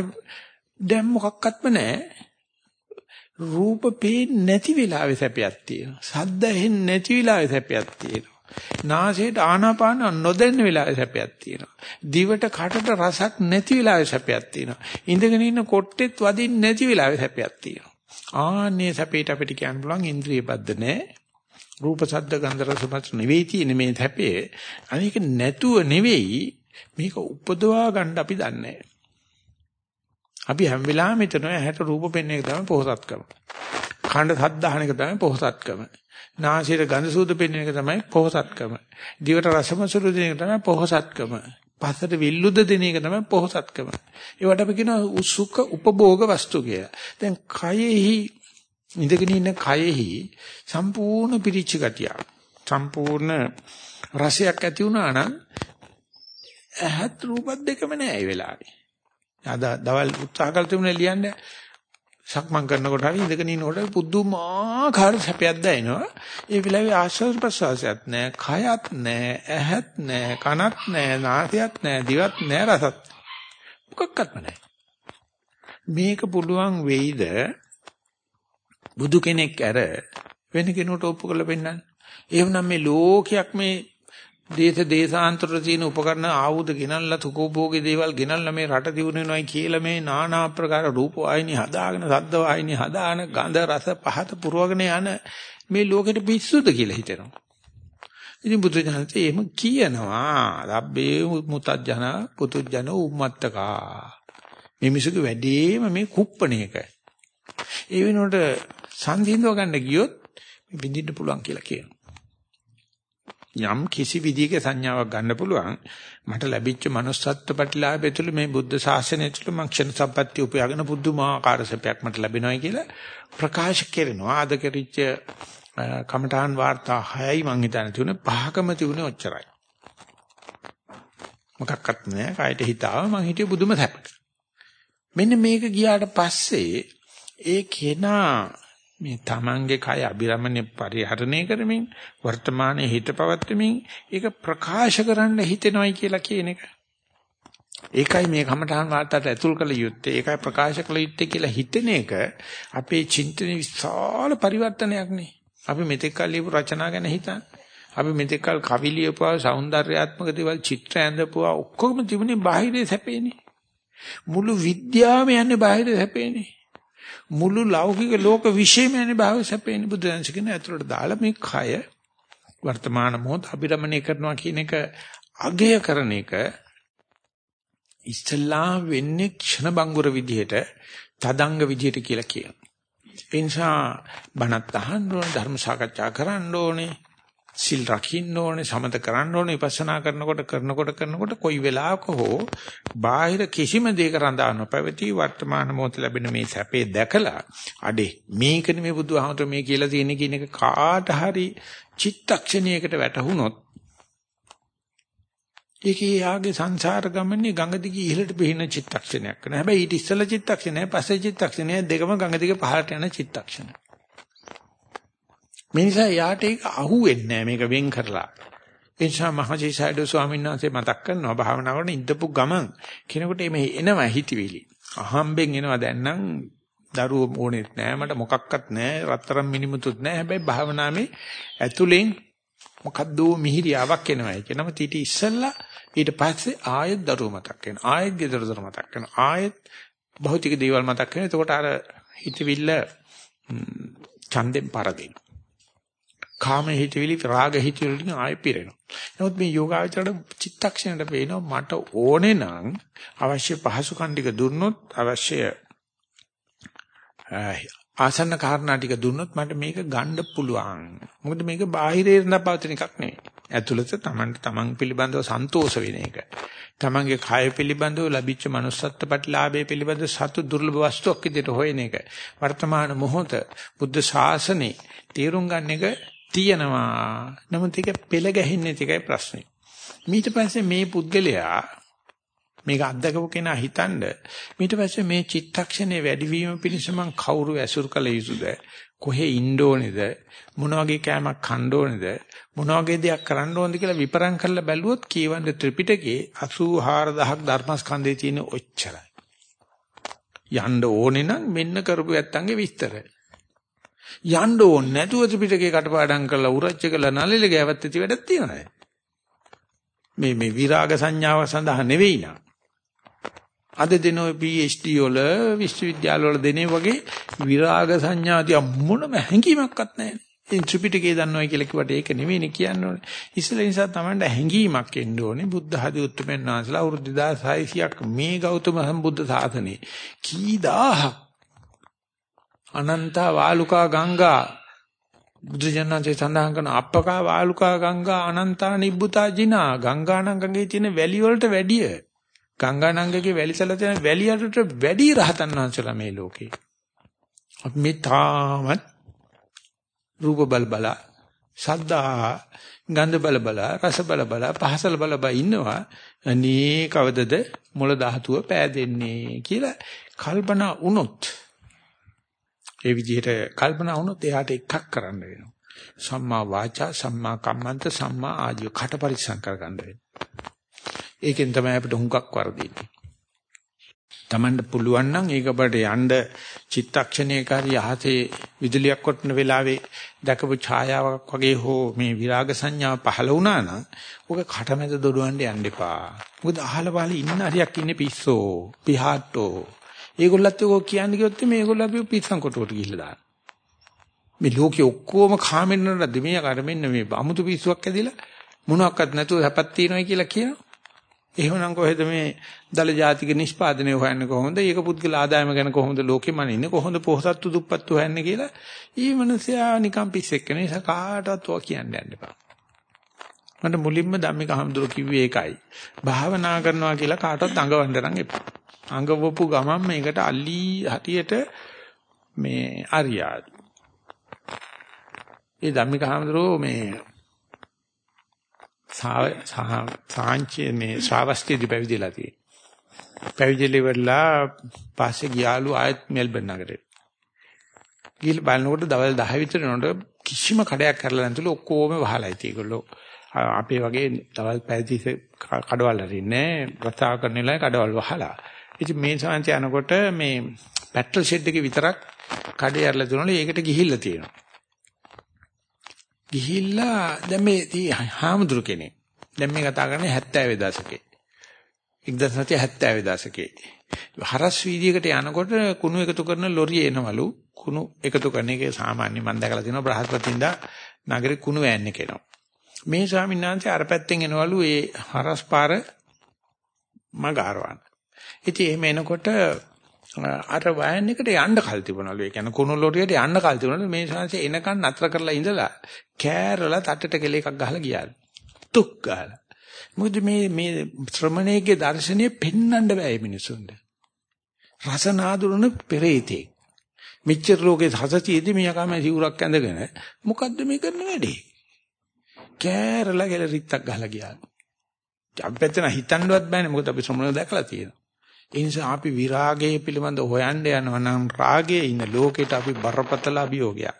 දැන් මොකක්වත්ම නැහැ. රූප පේන්නේ නැති වෙලාවේ සැපයක් තියෙනවා. ශබ්ද ඇහෙන්නේ නැති වෙලාවේ සැපයක් තියෙනවා. නාසයට ආනාපාන නොදැන්න වෙලාවේ සැපයක් තියෙනවා. දිවට කටට රසක් නැති වෙලාවේ සැපයක් තියෙනවා. ඉඳගෙන ඉන්න කොට්ටෙත් වදින්නේ නැති වෙලාවේ සැපයක් තියෙනවා. ආන්නේ සැපේට අපිට කියන්න පුළුවන් ඉන්ද්‍රිය බද්ධ නැහැ. රූප ශබ්ද ගන්ධ රස පස් නෙවෙයි තියෙන්නේ මේ හැපේ. අනික නැතුව නෙවෙයි මේක උපදවා ගන්න අපි දන්නේ අපි හැම වෙලාවෙම හිතනවා ඇහැට රූප පෙන්වන එක තමයි පොහසත්කම. කණ්ඩ සද්ද අහන එක තමයි පොහසත්කම. නාසයට ගඳ සූද පෙන්වන එක තමයි පොහසත්කම. දිවට රසමසුරු දෙන එක තමයි පොහසත්කම. පස්සට විල්ලුද දෙන එක තමයි පොහසත්කම. ඒවට අපි කියනවා සුඛ උපභෝග වස්තු කියලා. දැන් කයෙහි ඉඳගෙන ඉන්න කයෙහි සම්පූර්ණ පිරිච්ච ගතිය සම්පූර්ණ රසයක් ඇති වුණා නම් ඇහත් රූපත් දෙකම නෑ ඒ වෙලාවේ. අද දවල් උත්සාහ කළ තිබුණේ ලියන්න සක්මන් කරනකොට හරි ඉඳගෙන ඉන්නකොට පුදුමාකාර සැපයක් දැනෙනවා. ඒ වෙලාවේ ආශ්වාස ප්‍රශ්වාසයත් නෑ, කයත් නෑ, ඇහත් නෑ, කනත් නෑ, නාසයත් නෑ, දිවත් නෑ, රසත් මොකක්වත්ම නෑ. මේක පුළුවන් වෙයිද බුදු කෙනෙක් ඇර වෙන කෙනෙකුට ඔප්පු කරලා පෙන්නන්න. එහෙමනම් මේ ලෝකයක් මේ දේශ දේශාන්තර තියෙන උපකරණ ආයුධ ගෙනල්ලා තුකෝභෝගී දේවල් ගෙනල්ලා මේ රට දිනු වෙනවයි කියලා මේ নানা ආකාර රූප වාහිනී හදාගෙන සද්ද වාහිනී හදාන ගඳ රස පහත පුරවගෙන යන මේ ලෝකෙට පිස්සුද කියලා හිතෙනවා. ඉතින් බුදු දහමේ එහෙම කියනවා. රබ්බේ මුතජන පුතුජන උම්මත්තකා. මේ මිසුගේ වැඩේම මේ කුප්පණේක. ඒ වෙනකොට සංසිඳව ගන්න ගියොත් විඳින්න පුළුවන් කියලා කියනවා. යම් කිසි විදිහක සංඥාවක් ගන්න පුළුවන් මට ලැබිච්ච manussත්ත්ව ප්‍රතිලාභය තුළ මේ බුද්ධ ශාසනය තුළ මං ක්ෂණ සම්පත්‍ය උපයාගෙන පුදුමාකාර සැපයක් මට ලැබෙනවායි කියලා ප්‍රකාශ කරනවා. අද කෙරිච්ච කමඨාන් වාර්තා 6යි මං හිතන්නේ තුනේ පහකම තිබුණේ ඔච්චරයි. මොකක්වත් නෑ කායට හිතාව මං හිටියේ බුදුම සැපක. මෙන්න මේක ගියාට පස්සේ ඒ කෙනා මේ තමන්ගේ කය අබිරමණය පරිහරණය කරමින් වර්තමානයේ හිත පවත්වමින් ඒක ප්‍රකාශ කරන්න හිතෙනවයි කියලා කියන එක. ඒකයි මේ කමඨහන් වාර්තාවට ඇතුල් කළ යුත්තේ ඒකයි ප්‍රකාශ කළ යුත්තේ කියලා හිතෙන එක අපේ චින්තනයේ විශාල පරිවර්තනයක් නේ. අපි මෙතෙක් කල් ලියපු රචනා ගැන හිතන. අපි මෙතෙක් කල් කවි ලියපුවා, సౌందర్యාත්මක දේවල්, චිත්‍ර ඇඳපුවා ඔක්කොම තිබුණේ බාහිරේ සැපේනේ. මුළු විද්‍යාවම යන්නේ බාහිරේ සැපේනේ. මුළු ලෞකික ලෝක විශ්ේම යන භාවය සැපේන බුදුන්සේ කියන ඇතුළට දාලා මේ කය වර්තමාන මොහොත අභිරමණය කරනවා කියන එක අගය කරන එක ඉස්ලාම් වෙන්නේ ක්ෂණ බංගුර විදිහට තදංග විදිහට කියලා කියනවා. ඒ නිසා බණත් අහන්න ඕනේ ධර්ම සාකච්ඡා කරන්න ඕනේ සිල් රකින්න ඕනේ සමත කරන්න ඕනේ විපස්සනා කරනකොට කරනකොට කරනකොට කොයි වෙලාවක හෝ බාහිර කිසිම දෙයක රඳා නොපැවති වර්තමාන මොහොත ලැබෙන මේ සැපේ දැකලා අඩේ මේකනේ මේ බුදුහාමර මේ කියලා තියෙන කියන එක කාට හරි චිත්තක්ෂණයකට වැටහුනොත් ඒකේ යාගේ සංසාර ගමනේ ගඟ දිගේ ඉහළට බහින චිත්තක්ෂණයක් කරන හැබැයි ඊට ඉස්සෙල්ලා චිත්තක්ෂණය පස්සේ චිත්තක්ෂණය දෙකම ගඟ දිගේ පහළට යන චිත්තක්ෂණ මේ නිසා යාට ඒක අහුවෙන්නේ මේක වෙන් කරලා. ඒ නිසා මහජීසයිඩෝ ස්වාමීන් වහන්සේ මතක් කරනවා භාවනා කරන ඉඳපු ගමන් කෙනෙකුට මේ එනවා හිතවිලි. අහම්බෙන් එනවා දැන් නම් දරුවෝ ඕනෙත් නෑ මට මොකක්වත් නෑ රත්තරන් මිනිමුතුත් නෑ හැබැයි භාවනාවේ ඇතුලෙන් මොකද්ද මිහිරියාවක් එනවා. ඒක නම තීටි ඉස්සල්ලා ඊට පස්සේ ආයෙත් දරුවෝ මතක් වෙනවා. ආයෙත් ගෙදර දොර මතක් වෙනවා. ආයෙත් භෞතික දේවල් මතක් වෙනවා. එතකොට අර හිතවිල්ල ඡන්දෙන් පරදින කාම හිතවිලි රාග හිතවිලි වලින් ආයෙ පිරෙනවා. නමුත් මේ යෝගාචරයට චිත්තක්ෂණයට පේනවා මට ඕනේ නම් අවශ්‍ය පහසුකම් ටික දුන්නොත් අවශ්‍ය ආසන්න කාරණා ටික දුන්නොත් මට මේක ගන්න පුළුවන්. මොකද මේක බාහිරේ නපවතින එකක් නෙවෙයි. ඇතුළත Tamanට Taman පිළිබඳව සන්තෝෂ වෙන එක. Tamanගේ කය පිළිබඳව ලැබිච්ච manussත්ත්ව ප්‍රතිලාභයේ පිළිබඳව සතු දුර්ලභ වස්තුවක් විදිහට හොයන එක. වර්තමාන මොහොත බුද්ධ ශාසනේ තේරුම් ගන්න එක තියෙනවා. නමුත් ඒක පෙළ ගැහින්නේ තිකයි ප්‍රශ්නේ. ඊට පස්සේ මේ පුද්ගලයා මේක අත්දකපු කෙනා හිතනද ඊට පස්සේ මේ චිත්තක්ෂණයේ වැඩිවීම පිණිස මං කවුරු ඇසුරු කළ යුතුද? කොහේ ඉන්න ඕනේද? මොන වගේ කෑමක් කන්න ඕනේද? මොන වගේ දෙයක් කරන්න ඕනද කියලා විපරම් කරලා බැලුවොත් කියවන්න ත්‍රිපිටකේ 84000ක් ධර්මස්කන්ධේ තියෙන ඔච්චරයි. යන්න ඕනේ නම් මෙන්න කරපු ඇත්තන්ගේ විස්තරය යන්න ඕනේ නැතුව ත්‍රිපිටකේ කටපාඩම් කරලා උරච්ච කරලා නළල ගෑවත් ඇති වැඩක් තියනයි. මේ මේ විරාග සංඥාව සඳහා නෙවෙයි නා. අද දෙන ඔය PhD වල විශ්වවිද්‍යාල වල දෙනේ වගේ විරාග සංඥාතිය මොනම හැඟීමක්වත් නැහැ. ඉතින් ත්‍රිපිටකේ දන්නවයි කියලා කිව්වට ඒක නෙවෙයිනේ කියන්න ඕනේ. ඉස්සෙල්ලා නිසා තමයි හැඟීමක් එන්න ඕනේ. බුද්ධ හදි උත්තරමෙන් වහන්සලා අවුරුදු 2600ක් මේ ගෞතම සම්බුද්ධ සාසනේ කී දහහක් අනන්ත වාලුකා ගංගා. බුදුජානන්සේ සඳහන් කරන අප්පකා වාලුකා ගංගා අනන්තා නිබ්බුතා ජිනා. ගංගානංගගේ තියෙන වැලි වලට වැඩිය. ගංගානංගගේ වැලිසල තියෙන වැලියට වැඩි රහතන් වහන්සේලා මේ ලෝකේ. අපි මේ තාමත් රූප බල බල ශබ්දා ගන්ධ බල බල රස බල බල පහසල බල බල ඉන්නවා. අනේ කවදද මොළ ධාතුව පෑදෙන්නේ කියලා කල්පනා වුණොත් ඒ විදිහට කල්පනා වුණොත් එයාට එකක් කරන්න වෙනවා. සම්මා වාචා, සම්මා කම්මන්ත, සම්මා ආජීව කට පරිස්සම් කරගන්න වෙනවා. ඒකෙන් තමයි අපිට හුඟක් වර්ධින්නේ. Tamanට පුළුවන් නම් ඒක අපට යන්න චිත්තක්ෂණයකාරී යහතේ විදුලියක් කොටන වෙලාවේ දැකපු ඡායාවක් වගේ හෝ මේ විරාග සංඥාව පහළ වුණා නම් ඔක කටමැද දොඩවන්න යන්න එපා. මොකද අහල පහල ඉන්න හරියක් ඉන්නේ පිස්සෝ, පිහාට්ටෝ ඒගොල්ලත් ඒක කියන්නේ කිව්වොත් මේගොල්ලෝ අපි පිස්සන් කොටුවට ගිහිල්ලා දාන. මේ ලෝකේ ඔක්කොම කාමෙන් නේද මේ කර මෙන්න මේ අමුතු පිස්සුවක් ඇදිලා මොනවත් නැතුව හැපත් තියනවා කියලා කියනවා. එහෙමනම් කොහෙද මේ දල ජාතික නිෂ්පාදනය හොයන්නේ කොහොමද? ඒක පුද්ගල ආදායම ගැන කොහොමද ලෝකෙ මනින්නේ? කොහොමද පොහසත්තු දුප්පත්තු හොයන්නේ කියලා? ඊ මනුස්සයා නිකන් පිස්සෙක් කෙනේ. ඒක කාටවත් ඔය කියන්න යන්න එපා. මට මුලින්ම ධම්මික හම්දුර කිව්වේ ඒකයි. භාවනා කරනවා කියලා කාටවත් අඟවන්න නම් එපා. අඟවපු ගමන් මේකට අලි හතියට මේ අරියා. ඒ ධම්මික හාමුදුරුවෝ මේ සාංචේ මේ ශ්‍රාවස්තියදී පැවිදිලා තියෙන්නේ. පැවිදිලි වෙලා පස්සේ ගියාලු ආයෙත් මෙල්බන් නගරේ. ගිහින් බලනකොට දවල් 10 විතර යනකොට කිසිම කඩයක් කරලා නැතුළු ඔක්කොම වහලා ඉති ඒගොල්ලෝ අපේ වගේ දවල් පැය 30 කඩවල් හරින්නේ රස්තාව කරන වෙලාවේ කඩවල් වහලා ඉතින් මේ සංචය යනකොට මේ පෙට්‍රල් ෂෙඩ් එකේ විතරක් කඩේ අරලා දුනවලු ඒකට ගිහිල්ලා තියෙනවා. ගිහිල්ලා දැන් මේ හාමුදුරු කෙනෙක්. දැන් මේ කතා කරන්නේ 70 දශකේ. 1970 දශකේ. හරස් වීදියේකට යනකොට කුණු එකතු කරන ලොරිය එනවලු. කුණු එකතු කරන එක සාමාන්‍ය මම දැකලා තියෙනවා බ්‍රහස්පතින්දා නගරේ කුණු වෑන් එක එනවා. මේ ස්වාමීන් වහන්සේ අර පැත්තෙන් එනවලු ඒ හරස් පාර මග ආරවන්න. ඉතින් එහෙම එනකොට අර වයන් එකට යන්න කල් තිබුණලු. ඒ කියන්නේ කුණු ලොරියට යන්න කල් තිබුණලු. මේ ශාංශය එනකන් නතර කරලා ඉඳලා කෑරලා තට්ටට කෙල එකක් ගහලා ගියාලු. තුක් ගහලා. මොකද මේ මේ ශ්‍රමණේගේ දර්ශනය පෙන්වන්න බෑ මේ මිනිසුන්ට. රසනාදුරන පෙරේතේ. මෙච්චර ලෝකේ හසතියෙදි මියාකම සිවුරක් ඇඳගෙන මොකද්ද මේ කරන වැඩේ? කෑරලා කෙල රිත්තක් ගහලා ගියාලු. අපි පැත්තන හිතන්නවත් බෑනේ මොකද අපි ශ්‍රමණය දැකලා තියෙනවා. ඒ නිසා අපි විරාගයේ පිළිබඳ හොයන්න යනවා නම් රාගයේ ඉන්න ලෝකෙට අපි බරපතල අභියෝගයක්.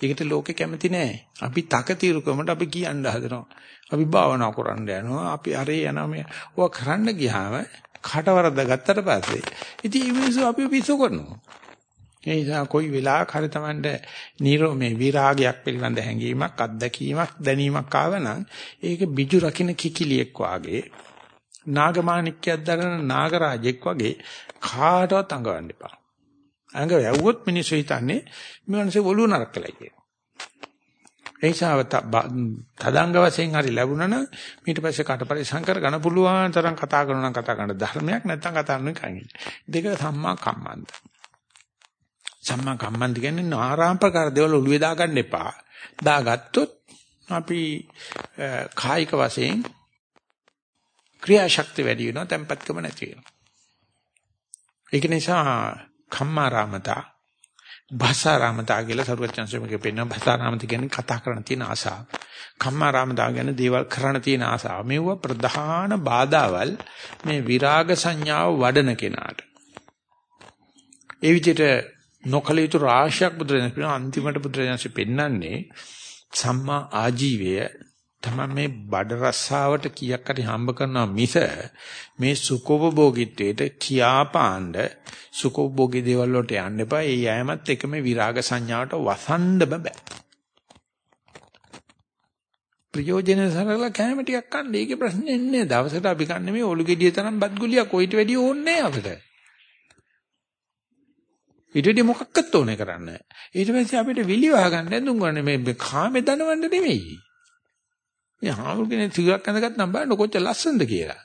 ඒකට ලෝකෙ කැමති නෑ. අපි තකතිරුකමට අපි කියන්න හදනවා. අපි භාවනා කරන්න යනවා. අපි අරේ යනවා මේ ඔය කරන්න ගියාම කටවරද ගත්තට පස්සේ ඉතින් මේ මිනිස්සු අපි පිස්සු කරනවා. ඒ නිසා කොයි වෙලාවක හරි Tamande නිරෝ මේ විරාගයක් පිළිබඳ හැඟීමක් අත්දැකීමක් දැනීමක් ආවනම් ඒක බිජු රකින්න කිකිලියෙක් වාගේ නාගමාණික්කයක් දරන නාගරාජෙක් වගේ කාටවත් අඟවන්න එපා. අඟ වැව්වොත් මිනිස්සු හිතන්නේ මේ මිනිස්සේ ඔළුව නරක කළයි කියලා. ඒ නිසා තදංග වශයෙන් හරි ලැබුණා නම් ඊට පස්සේ කට පරිසං කර ගන්න පුළුවන් තරම් කතා කරනවා නම් කතා කරන ධර්මයක් නැත්නම් කතා කරන කයින්. දෙක සම්මා කම්මන්ත. සම්මා කම්මන්ත කියන්නේ නාරාම්පකාර දේවල් ඔළුවේ දාගන්න එපා. දාගත්තොත් අපි කායික වශයෙන් ක්‍රියාශක්තිය වැඩි වෙනවා tempatකම නැති වෙනවා. ඒක නිසා කම්මාරාමතා භාසාරාමතා කියලා සරුවචන්සෙමගේ පෙන්න භාසාරාමත කියන්නේ කතා කරන්න තියෙන ආසාව. කම්මාරාමතා කියන්නේ දේවල් කරන්න තියෙන ආසාව. මේව ප්‍රධාන බාධාවල් මේ විරාග සංඥාව වඩන කෙනාට. ඒ විදිහට නොකල යුතු රාශියක් බුදුරජාණන් අන්තිමට බුදුරජාණන් පෙන්නන්නේ සම්මා ආජීවය තමයි මේ බඩ රස්සාවට කීයක් හරි හම්බ කරනවා මිස මේ සුඛෝපභෝගීත්වයට කියාපාණ්ඩ සුඛෝපභෝගී දේවල් වලට යන්න එපා. ඒ යෑමත් එකම විරාග සංඥාවට වසන්ඩ බෑ. ප්‍රයෝජන සරල කැම ටිකක් කන්න. ඒකේ ප්‍රශ්නේ නැහැ. දවසට අපි කන්නේ මේ ඔලු ගෙඩිය තරම් බත් ගුලියක් කොයිට වැඩිය ඕනේ අපිට. ඊට වැඩි මොකක්වත් ඕනේ කරන්නේ. ඊට පස්සේ අපිට විලිවා ගන්න දුම් ගන්න මේ කාමේ දනවන්න නෙමෙයි. මේ හාමුදුරනේ සිගරට් ඇඳගත්නම් බලන්න කොච්චර ලස්සනද කියලා.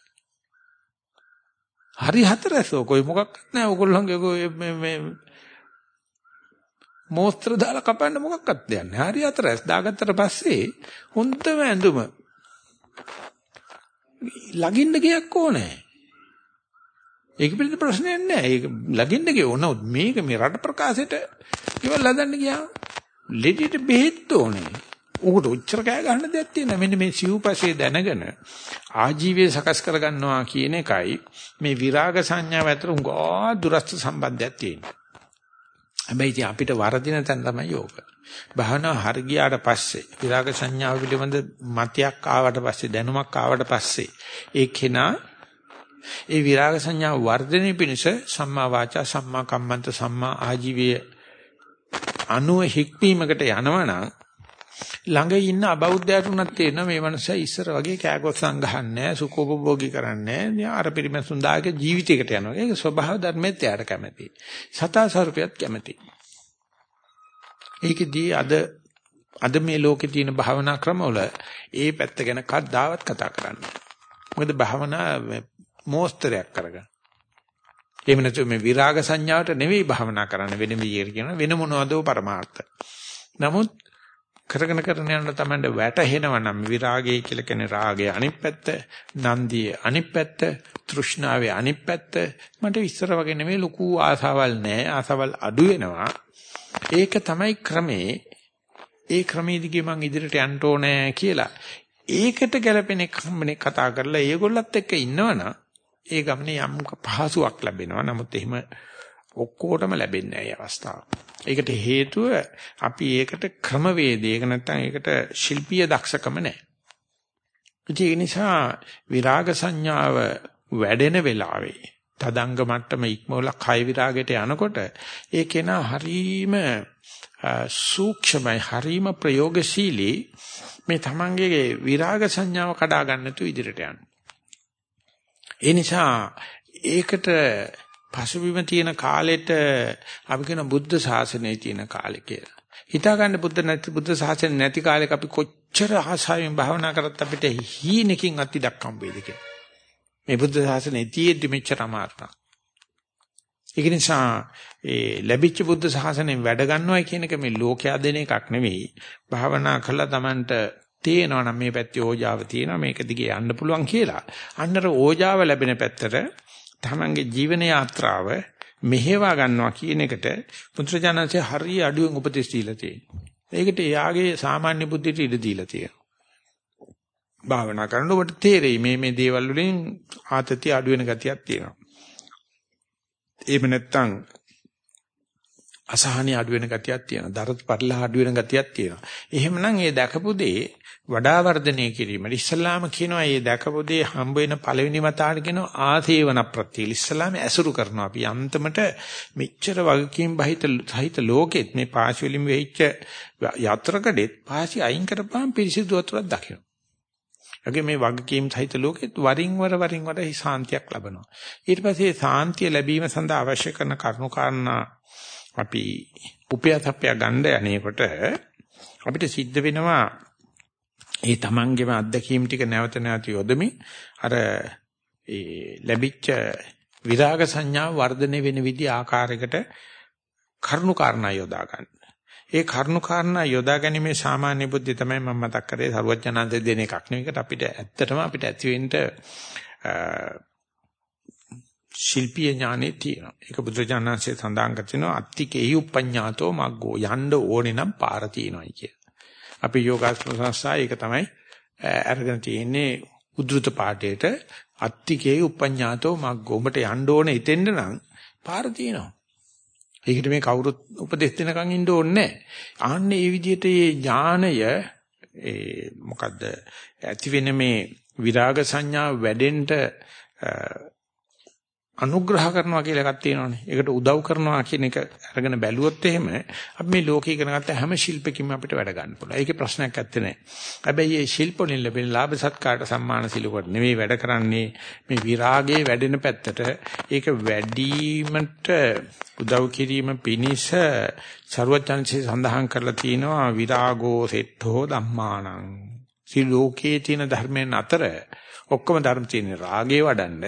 හරි හතරස් ඔකයි මොකක්වත් නැහැ ඔයගොල්ලන්ගේ මේ මේ මෝස්තර දාලා කපන්න මොකක්වත් දෙයක් නැහැ. හරි හතරස් දාගත්තට පස්සේ හොඳම ඇඳුම ලගින්න ගියක් ඕනේ. ඒක පිළිබඳ ප්‍රශ්නයක් නැහැ. ඒක ලගින්න ගිය ඕන මේක මේ රට ප්‍රකාශයට ඉවල් ලදන්න ගියා. ලෙඩිට බෙහෙත් ඕනේ. උකට උච්චර කෑ ගන්න දෙයක් තියෙනවා. මෙන්න මේ සිව්පසේ දැනගෙන ආජීවය සකස් කරගන්නවා කියන එකයි මේ විරාග සංඥාව අතර උගා දුරස්ත සම්බන්ධයක් තියෙනවා. හැබැයි ඉතින් අපිට වරදින තැන තමයි යෝග. භාවනා හරි ගියාට පස්සේ විරාග සංඥාව පිළිබඳ මතයක් ආවට පස්සේ දැනුමක් ආවට පස්සේ ඒ කෙනා ඒ විරාග සංඥාව වර්ධනය පිණිස සම්මා වාචා සම්මා කම්මන්ත සම්මා ආජීවයේ අනුව හික්මීමකට යනවනම් ළඟ ඉන්න අබෞද්ධයට උනත් තේරෙනවා මේ මනුස්සයා ඉස්සර වගේ කෑකොස්සන් ගහන්නේ සුඛෝපභෝගී කරන්නේ අර පිරිමැසුන් දායක ජීවිතයකට යනවා. ඒක ස්වභාව ධර්මෙත් එයාට කැමති. සතා ස්වරූපයත් කැමති. ඒකදී අද අද මේ ලෝකේ තියෙන භාවනා ක්‍රමවල ඒ පැත්ත ගැන කද්දාවත් කතා කරන්නේ. මොකද භාවනා මෝස්තරයක් කරගන්න. එහෙම නැත්නම් මේ විරාග සංඥාවට නෙවෙයි භාවනා කරන්න වෙන විදියට කියන වෙන මොනවදෝ පරමාර්ථ. නමුත් කරගෙන කරගෙන යන තමයි වැටහෙනවා නම් විරාගය කියලා කියන්නේ රාගයේ අනිත් පැත්ත, නන්දියේ අනිත් පැත්ත, තෘෂ්ණාවේ අනිත් පැත්ත. මට ඉස්සර වගේ නෙමෙයි ලොකු ආසාවල් නැහැ. ආසාවල් අඩු වෙනවා. ඒක තමයි ක්‍රමේ. ඒ ක්‍රමයේ දිගේ මම ඉදිරියට යන්න ඕනේ කියලා. ඒකට ගැළපෙන කම්මනේ කතා කරලා ඒගොල්ලත් එක්ක ඉන්නවනම් ඒ ගමනේ යම් පහසුවක් ලැබෙනවා. නමුත් එහෙම ඔක්කොටම ලැබෙන්නේ නැහැ අවස්ථාව. ඒකට හේතුව අපි ඒකට ක්‍රමවේදය ඒක නැත්නම් ඒකට ශිල්පීය දක්ෂකම නැහැ. ඒ නිසා විරාග සංඥාව වැඩෙන වෙලාවේ තදංග මට්ටම ඉක්මවල කය විරාගයට යනකොට ඒ කෙනා හරීම සූක්ෂමයි හරීම ප්‍රයෝගශීලී මේ තමන්ගේ විරාග සංඥාව කඩා ගන්න තු ඉදිරියට යන. ඒ නිසා ඒකට පසුබිම තියෙන කාලෙට අපි කියන බුද්ධ ශාසනයේ තියෙන කාලේ කියලා. හිතා ගන්න බුද්ධ නැති බුද්ධ ශාසනය නැති කාලෙක අපි කොච්චර ආසාවෙන් භාවනා කරත් අපිට හීනකින් අති දක්කම් වේද කියලා. මේ බුද්ධ ශාසනයේ තියෙද්දි මෙච්චර අමාරුයි. ඒක නිසා ඒ ලැබිච්ච බුද්ධ ශාසනයෙන් වැඩ ගන්නවා කියන එක මේ ලෝකයා දෙන එකක් නෙවෙයි. භාවනා කළා Tamanට තේනවා නම් මේ පැත්තේ ඕජාව තියෙනවා මේක දිගේ යන්න පුළුවන් කියලා. අන්නර ඕජාව ලැබෙන පැත්තට තමන්ගේ ජීවන යාත්‍රාව මෙහෙවා ගන්නවා කියන එකට පුත්‍රජානන්සේ හරිය අඩුවෙන් උපදෙස් දීලා තියෙනවා. ඒකට එයාගේ සාමාන්‍ය බුද්ධියට ඉඩ දීලා තියෙනවා. භාවනා කරනකොට තේරෙයි මේ මේ දේවල් වලින් ආතතිය අඩු වෙන ගතියක් තියෙනවා. එහෙම නැත්නම් අසහනිය අඩු වෙන ගතියක් තියෙනවා. දරත් පරිලා අඩු වෙන ගතියක් තියෙනවා. එහෙමනම් ඒ දැකපු දේ වඩා වර්ධනය කිරීමට ඉස්සලාම කියනවා මේ දැකපු දේ හම්බ වෙන පළවෙනි මතාට කියනවා ආසේවන ප්‍රත්‍යය. ඉස්සලාම ඇසුරු කරනවා. අපි අන්තිමට මෙච්චර වගකීම් බහිත සහිත ලෝකෙත් මේ පාසි වලින් වෙච්ච යත්‍රකඩෙත් පාසි අයින් කරපම් පිරිසිදු වතුරක් දකිනවා. ඒගේ මේ වගකීම් සහිත ලෝකෙත් වරින් වර වරින් වර ශාන්තියක් ලබනවා. ඊට පස්සේ ශාන්තිය ලැබීම සඳහා අවශ්‍ය කරන කරුණු කාරණා අපි උපයතප්පය ගන්න යනකොට අපිට සිද්ධ වෙනවා ඒ තමන්ගේම අත්දැකීම් ටික නැවත නැවත යොදමින් අර ඒ ලැබිච්ච විරාග සංඥා වර්ධනය වෙන විදි ආකාරයකට කරුණු කාරණා යොදා ගන්න. ඒ කරුණු කාරණා යොදා ගැනීමේ සාමාන්‍ය බුද්ධිය තමයි මම මතක් කරේ සරුවඥාන්සේ දෙන එකක් නෙවෙයිකට අපිට ඇත්තටම අපිට ඇති වෙන්න ශිල්පීය ඥානෙ තියෙනවා. ඒක බුදුරජාණන්සේ සඳහන් කරනවා අත්තිකේහි උපඤ්ඤාතෝ මග්ගෝ යන්න ඕනේ නම් පාර තියෙනවායි කිය. අපි යෝගාස්ප්‍රසස්සා ඒක තමයි අරගෙන තියෙන්නේ උද්ෘත පාඩේට අත්තිකේහි උපඤ්ඤාතෝ මග්ගෝ උඹට යන්න ඕනේ ඉතෙන්න නම් පාර තියෙනවා. ඒකට මේ කවුරුත් උපදෙස් දෙනකන් ඉන්න ඕනේ නැහැ. ආන්නේ මේ විදිහට මේ ඥානය ඒ මොකද්ද ඇති වෙන මේ විරාග සංඥා වැඩෙන්න අනුග්‍රහ කරනවා කියලා එකක් තියෙනවානේ. ඒකට උදව් කරනවා කියන එක අරගෙන බැලුවොත් එහෙම අපි මේ ලෝකේ ඉගෙන ගත්ත හැම ශිල්පකින්ම අපිට වැඩ ගන්න පුළුවන්. ඒකේ ප්‍රශ්නයක් ඇත්තේ නැහැ. හැබැයි මේ ශිල්ප වලින් ලැබෙන ලාභ සත්කාරට සම්මාන සිලුකට නෙමෙයි වැඩ කරන්නේ මේ විරාගයේ වැඩෙන පැත්තට. ඒක වැඩිවීමට උදව් කිරීම පිණිස ਸਰවඥාන්සේ සඳහන් කරලා තියෙනවා විරාගෝ සෙට්ඨෝ ධම්මානං. සිලෝකේ තියෙන ධර්මයන් අතර ඔක්කොම ධර්ම තියෙන රාගේ වඩන්න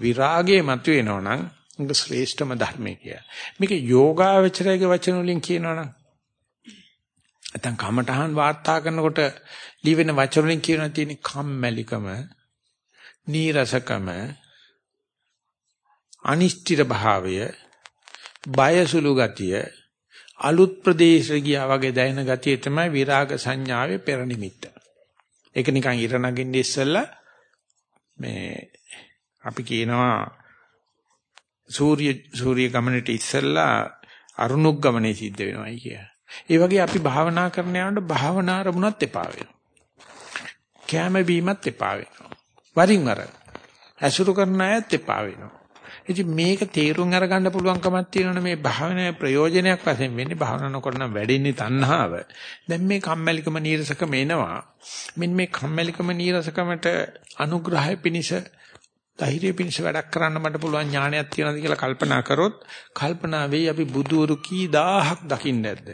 විරාගේ මතුවෙනවා නම් ඒක ශ්‍රේෂ්ඨම ධර්මය කියලා. මේක යෝගාවචරයේ වචන වලින් කියනවනම් නැත්නම් කමඨහන් වාර්තා කරනකොට ලිවෙන වචන වලින් කියනවා තියෙන කම්මැලිකම, නීරසකම, අනිෂ්ඨිර භාවය, බයසුළු ගතිය, අලුත් ප්‍රදේශ ගියා වගේ දැනෙන ගතිය තමයි විරාග සංඥාවේ පෙර නිමිත්ත. ඒක නිකන් ඉර නගින්න ඉස්සෙල්ලා මේ අපි කියනවා සූර්ය සූර්ය ගමනට ඉස්සෙල්ලා අරුණුක් ගමනේ සිද්ධ වෙනවායි කිය. ඒ වගේ අපි භාවනා කරන යනකොට භාවනා අරමුණත් එපා වෙනවා. කැම බීමත් එපා වෙනවා. වරින් වර ඇසුරු කරන අයත් එපා වෙනවා. ඉතින් මේක තේරුම් අරගන්න පුළුවන්කමක් තියෙනවනේ මේ භාවනාවේ ප්‍රයෝජනයක් වශයෙන් වෙන්නේ භාවනා නොකරන වැඩින්නේ තණ්හාව. දැන් මේ කම්මැලිකම නීරසකම එනවා. මෙන්න මේ කම්මැලිකම නීරසකමට අනුග්‍රහය පිණිස ධෛර්යය පිණිස වැඩක් කරන්න මට පුළුවන් ඥානයක් තියෙනවද කියලා කල්පනා කරොත් කල්පනා වෙයි අපි බුදුවරු කී දහහක් දකින්න ඇද්ද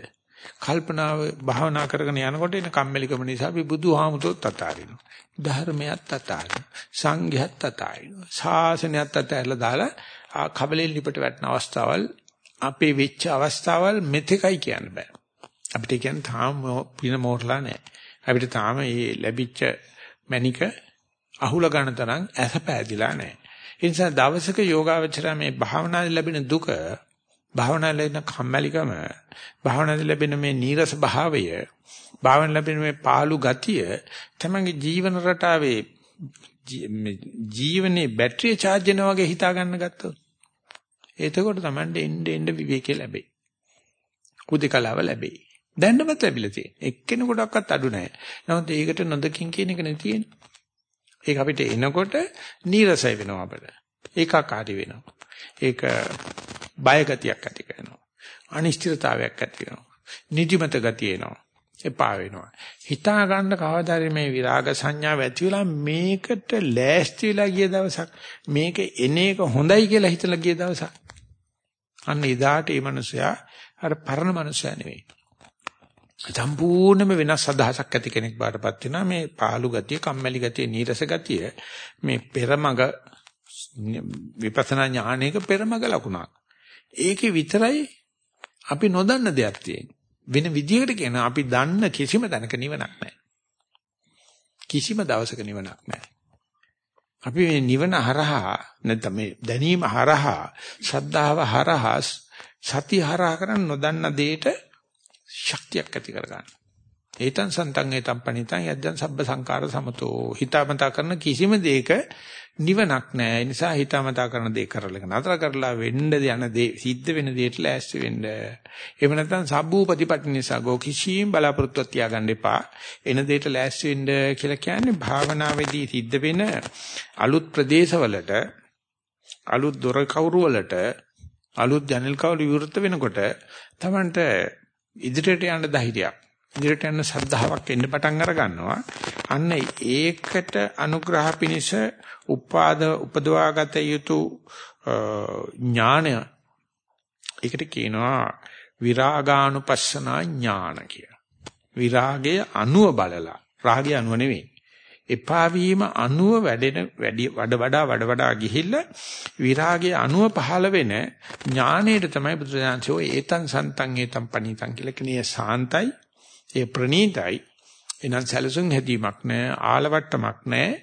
කල්පනාව භාවනා කරගෙන යනකොට එන කම්මැලිකම නිසා අපි බුදුහාමුදුරුවොත් අතාරිනවා ධර්මයක් අතාරිනවා සංඝයත් අතාරිනවා ශාසනයත් අතාරලා දාලා කබලෙන් ලිපට වැටෙන අවස්ථාවල් අපේ වෙච්ච අවස්ථාවල් මෙතෙකයි කියන්න බෑ. අපිට කියන්නේ තාම පින මෝරලා නැහැ අපිට තාම මේ ලැබිච්ච මණික අහුල ගන්න තරම් ඇස පෑදිලා නැහැ. ඒ නිසා දවසක යෝගාවචරය මේ භාවනාවේ ලැබෙන දුක, භාවනාවේ ලැබෙන කම්මැලිකම, භාවනාවේ ලැබෙන මේ නීරස භාවය, භාවනාවේ ලැබෙන මේ පාළු ගතිය තමංගේ ජීවන රටාවේ ජීවනේ බැටරිය charge වෙනා වගේ හිතා ගන්න ගත්තොත් එතකොට තමයි එන්න එන්න විවේකී ලැබෙයි. කුදිකලාව ලැබෙයි. දැන්නමත් ලැබිලා තියෙන. එක්කෙනෙකුටවත් අඩු නැහැ. නමුත් ඒකට නොදකින් කියන එක නේ තියෙන්නේ. ඒක අපිට එනකොට නීරසයි වෙනවා අපිට. ඒකාකාරී වෙනවා. ඒක බය ගතියක් ඇති කරනවා. අනිශ්චිතතාවයක් ඇති වෙනවා. නිදිමත ගතිය එනවා. එපා වෙනවා. හිතා ගන්න කවදාද මේ විරාග සංඥාව ඇති වෙලා මේකට ලෑස්ති වෙලා ගිය දවසක් මේක එන එක හොඳයි කියලා හිතලා ගිය දවසක් අන්න එදාට මේ මිනිසයා අර පරණ මිනිසයා නෙවෙයි. සම්පූර්ණයෙන්ම වෙනස් අදහසක් ඇති කෙනෙක් බාටපත් වෙනවා මේ පාළු ගතිය, කම්මැලි ගතිය, නීරස ගතිය මේ පෙරමග විපස්සනා ඥානයක පෙරමග ලකුණක්. ඒකේ විතරයි අපි නොදන්න දෙයක් තියෙන්නේ. වෙන විදියකට කියන අපි දන්න කිසිම තැනක නිවනක් නැහැ. කිසිම දවසක නිවනක් නැහැ. අපි මේ නිවන හරහා නැත්නම් මේ දැනීම හරහා ශ්‍රද්ධාව හරහා සතිය හරහා කරන් නොදන්න දෙයට ශක්තියක් ඇති කර ගන්න. ඒතං සන්තං ඒතං පණිතං යද්දං සබ්බ සංකාර සමතෝ හිතාමතා කරන කිසිම දෙයක නිවනක් නැහැ. ඒ නිසා හිතාමතා කරන දේ කරලා නතර කරලා වෙන්න යන දේ සිද්ධ වෙන දෙයට ලෑස්ති වෙන්න. එහෙම නැත්නම් සබ්බූපතිපටි නිසා ගෝ කිසිම බලාපොරොත්තුවක් තියාගන්න එපා. එන දෙයට ලෑස්ති වෙන්න කියලා කියන්නේ භාවනාවේදී සිද්ධ වෙන අලුත් ප්‍රදේශවලට අලුත් දොර කවුරු වලට අලුත් ජනෙල් කවුරු විවෘත වෙනකොට තමන්ට ඉදිරියට යන්න ධෛර්යයක් ඉදිරියට යන ශ්‍රද්ධාවක් එන්න පටන් අර ගන්නවා. අන්න ඒකට අනුග්‍රහ පිණිස උපාද උපදවාගත යුතු ඥානය ඒකට කියනවා විරාගානුපස්සනා ඥාන කියලා. විරාගයේ අනුව බලලා රාගයේ අනුව නෙවෙයි. එපා වීම අනුව වැඩෙන වැඩි වඩ වඩා වඩ වඩා ගිහිල්ලා විරාගයේ අනුව පහළ වෙන ඥාණයට තමයි බුදුරජාණන්සෝ ඒතං සන්තං ඒතං පණිතං කියලා කියන්නේ සාන්තයි ඒ ප්‍රණීතයි එනං සැලසුම් හැදීමක් නැහැ ආලවට්ටමක් නැහැ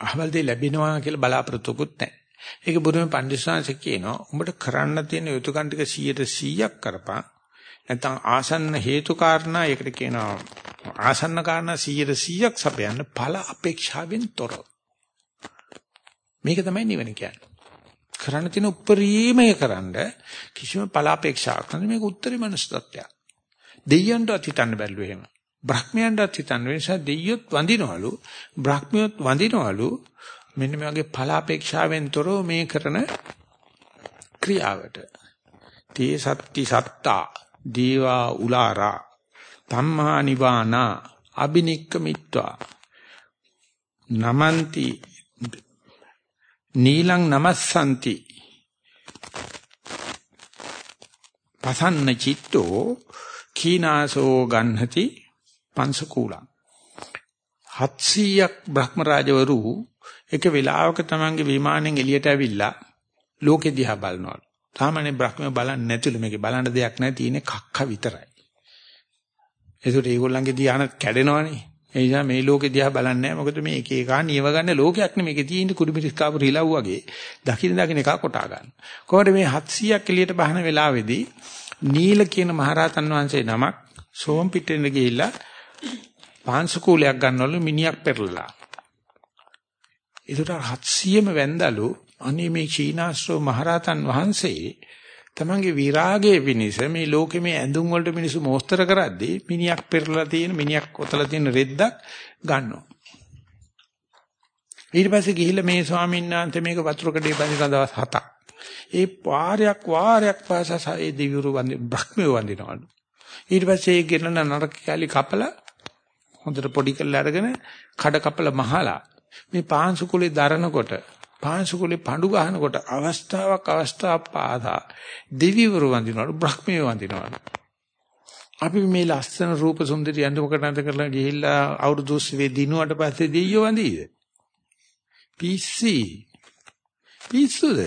අහවල දෙය ලැබෙනවා කියලා බලාපොරොත්තුකුත් නැහැ. ඒක බුදුම පඬිස්සංශ කියනවා උඹට කරන්න තියෙන යුතුයකම් ටික 100ට 100ක් කරපන්. නැත්නම් ආසන්න හේතු කාරණා ඒකට කියනවා ආසන්න කාරණා 100ට 100ක් සපයන්න ඵල අපේක්ෂාවෙන් තොරව. මේක තමයි නිවන කියන්නේ. කරන්න තියෙන උපරිමය කරන්න කිසිම ඵල අපේක්ෂාවක් නැති මේක උත්තරී මනස තත්ත්වයක්. දෙයයන්ටවත් හිතන්න බැල්ලු එහෙම. බ්‍රහ්මයන්ටත් හිතන්න නිසා දෙයියොත් වඳිනවලු බ්‍රහ්මියොත් වඳිනවලු මෙන්න මේ වගේ ඵල අපේක්ෂාවෙන් තොරව මේ කරන ක්‍රියාවට තේ සත්‍ති සත්තා දීවා උලාරා ධම්මා නිවානා අබිනික්කමිත්වා නමන්ති නීලං නමස්සanti පසන්න චිත්තෝ කීනාසෝ ගන්හති පංසකූලං 700ක් බ්‍රහ්මරාජවරු එක වෙලාවක තමන්ගේ විමානෙන් එළියට ඇවිල්ලා ලෝකෙ දිහා බලනවලු. සාමාන්‍ය බ්‍රහ්මයා බලන්නේ නැතිලු මේකේ බලන්න දෙයක් නැහැ තියෙන්නේ කක්ක විතරයි. ඒකට ඒගොල්ලන්ගේ ධ්‍යාන කැඩෙනවනේ. ඒ නිසා මේ ලෝකෙ දිහා බලන්නේ නැහැ. මොකද මේ එක එකා නියව ගන්න ලෝකයක් නෙමෙයි. මේකේ තියෙන්නේ කුඩු මිරිස් කාපු රිලව් වගේ. දකින්න දකින්න එක කොටා ගන්න. කොහොමද මේ 700ක් එළියට බහන වෙලාවේදී නීල කියන මහරහතන් වහන්සේ නමක් සෝම් පිටෙන් ගිහිල්ලා පාංශ කූලයක් ගන්නවලු මිනිහක් පෙරලලා. ඒකට 700ම වැන්දලු අනේ මේ චීනාශ්‍රව මහරහතන් වහන්සේ තමන්ගේ විරාගයේ පිනිස මේ ලෝකෙ මේ ඇඳුම් වලට මිනිස්සු මෝස්තර කරද්දී මිනිහක් පෙරලා තියෙන මිනිහක් ඔතලා තියෙන රෙද්දක් ගන්නවා. ඊට පස්සේ ගිහිල්ලා මේ ස්වාමීන් වහන්සේ මේක වතුර කඩේ බඳින දවස් හතක්. ඒ වාරයක් වාරයක් පාසා ඒ දිවිරු වන්දි බ්‍රහ්මිය වන්දිනවලු. ඊට පස්සේ ඒ ගෙනන නරක කැලි කපලා හොඳට පොඩි කරලා අරගෙන කඩ කපලා මහලා මේ පාංශු කුලේ දරනකොට පාංශු කුලේ පඳු ගහනකොට අවස්ථාවක් අවස්ථාවක් පාදා දෙවිවරු වඳිනවලු බ්‍රහ්මිය වඳිනවලු. අපි මේ ලස්සන රූප සුන්දරී ඇඳුමකට නැත කරලා ගිහිල්ලා අවුරුදු 20 දිනුවට පස්සේ දෙයියෝ වඳීද? පිස්සි. පිස්සුද?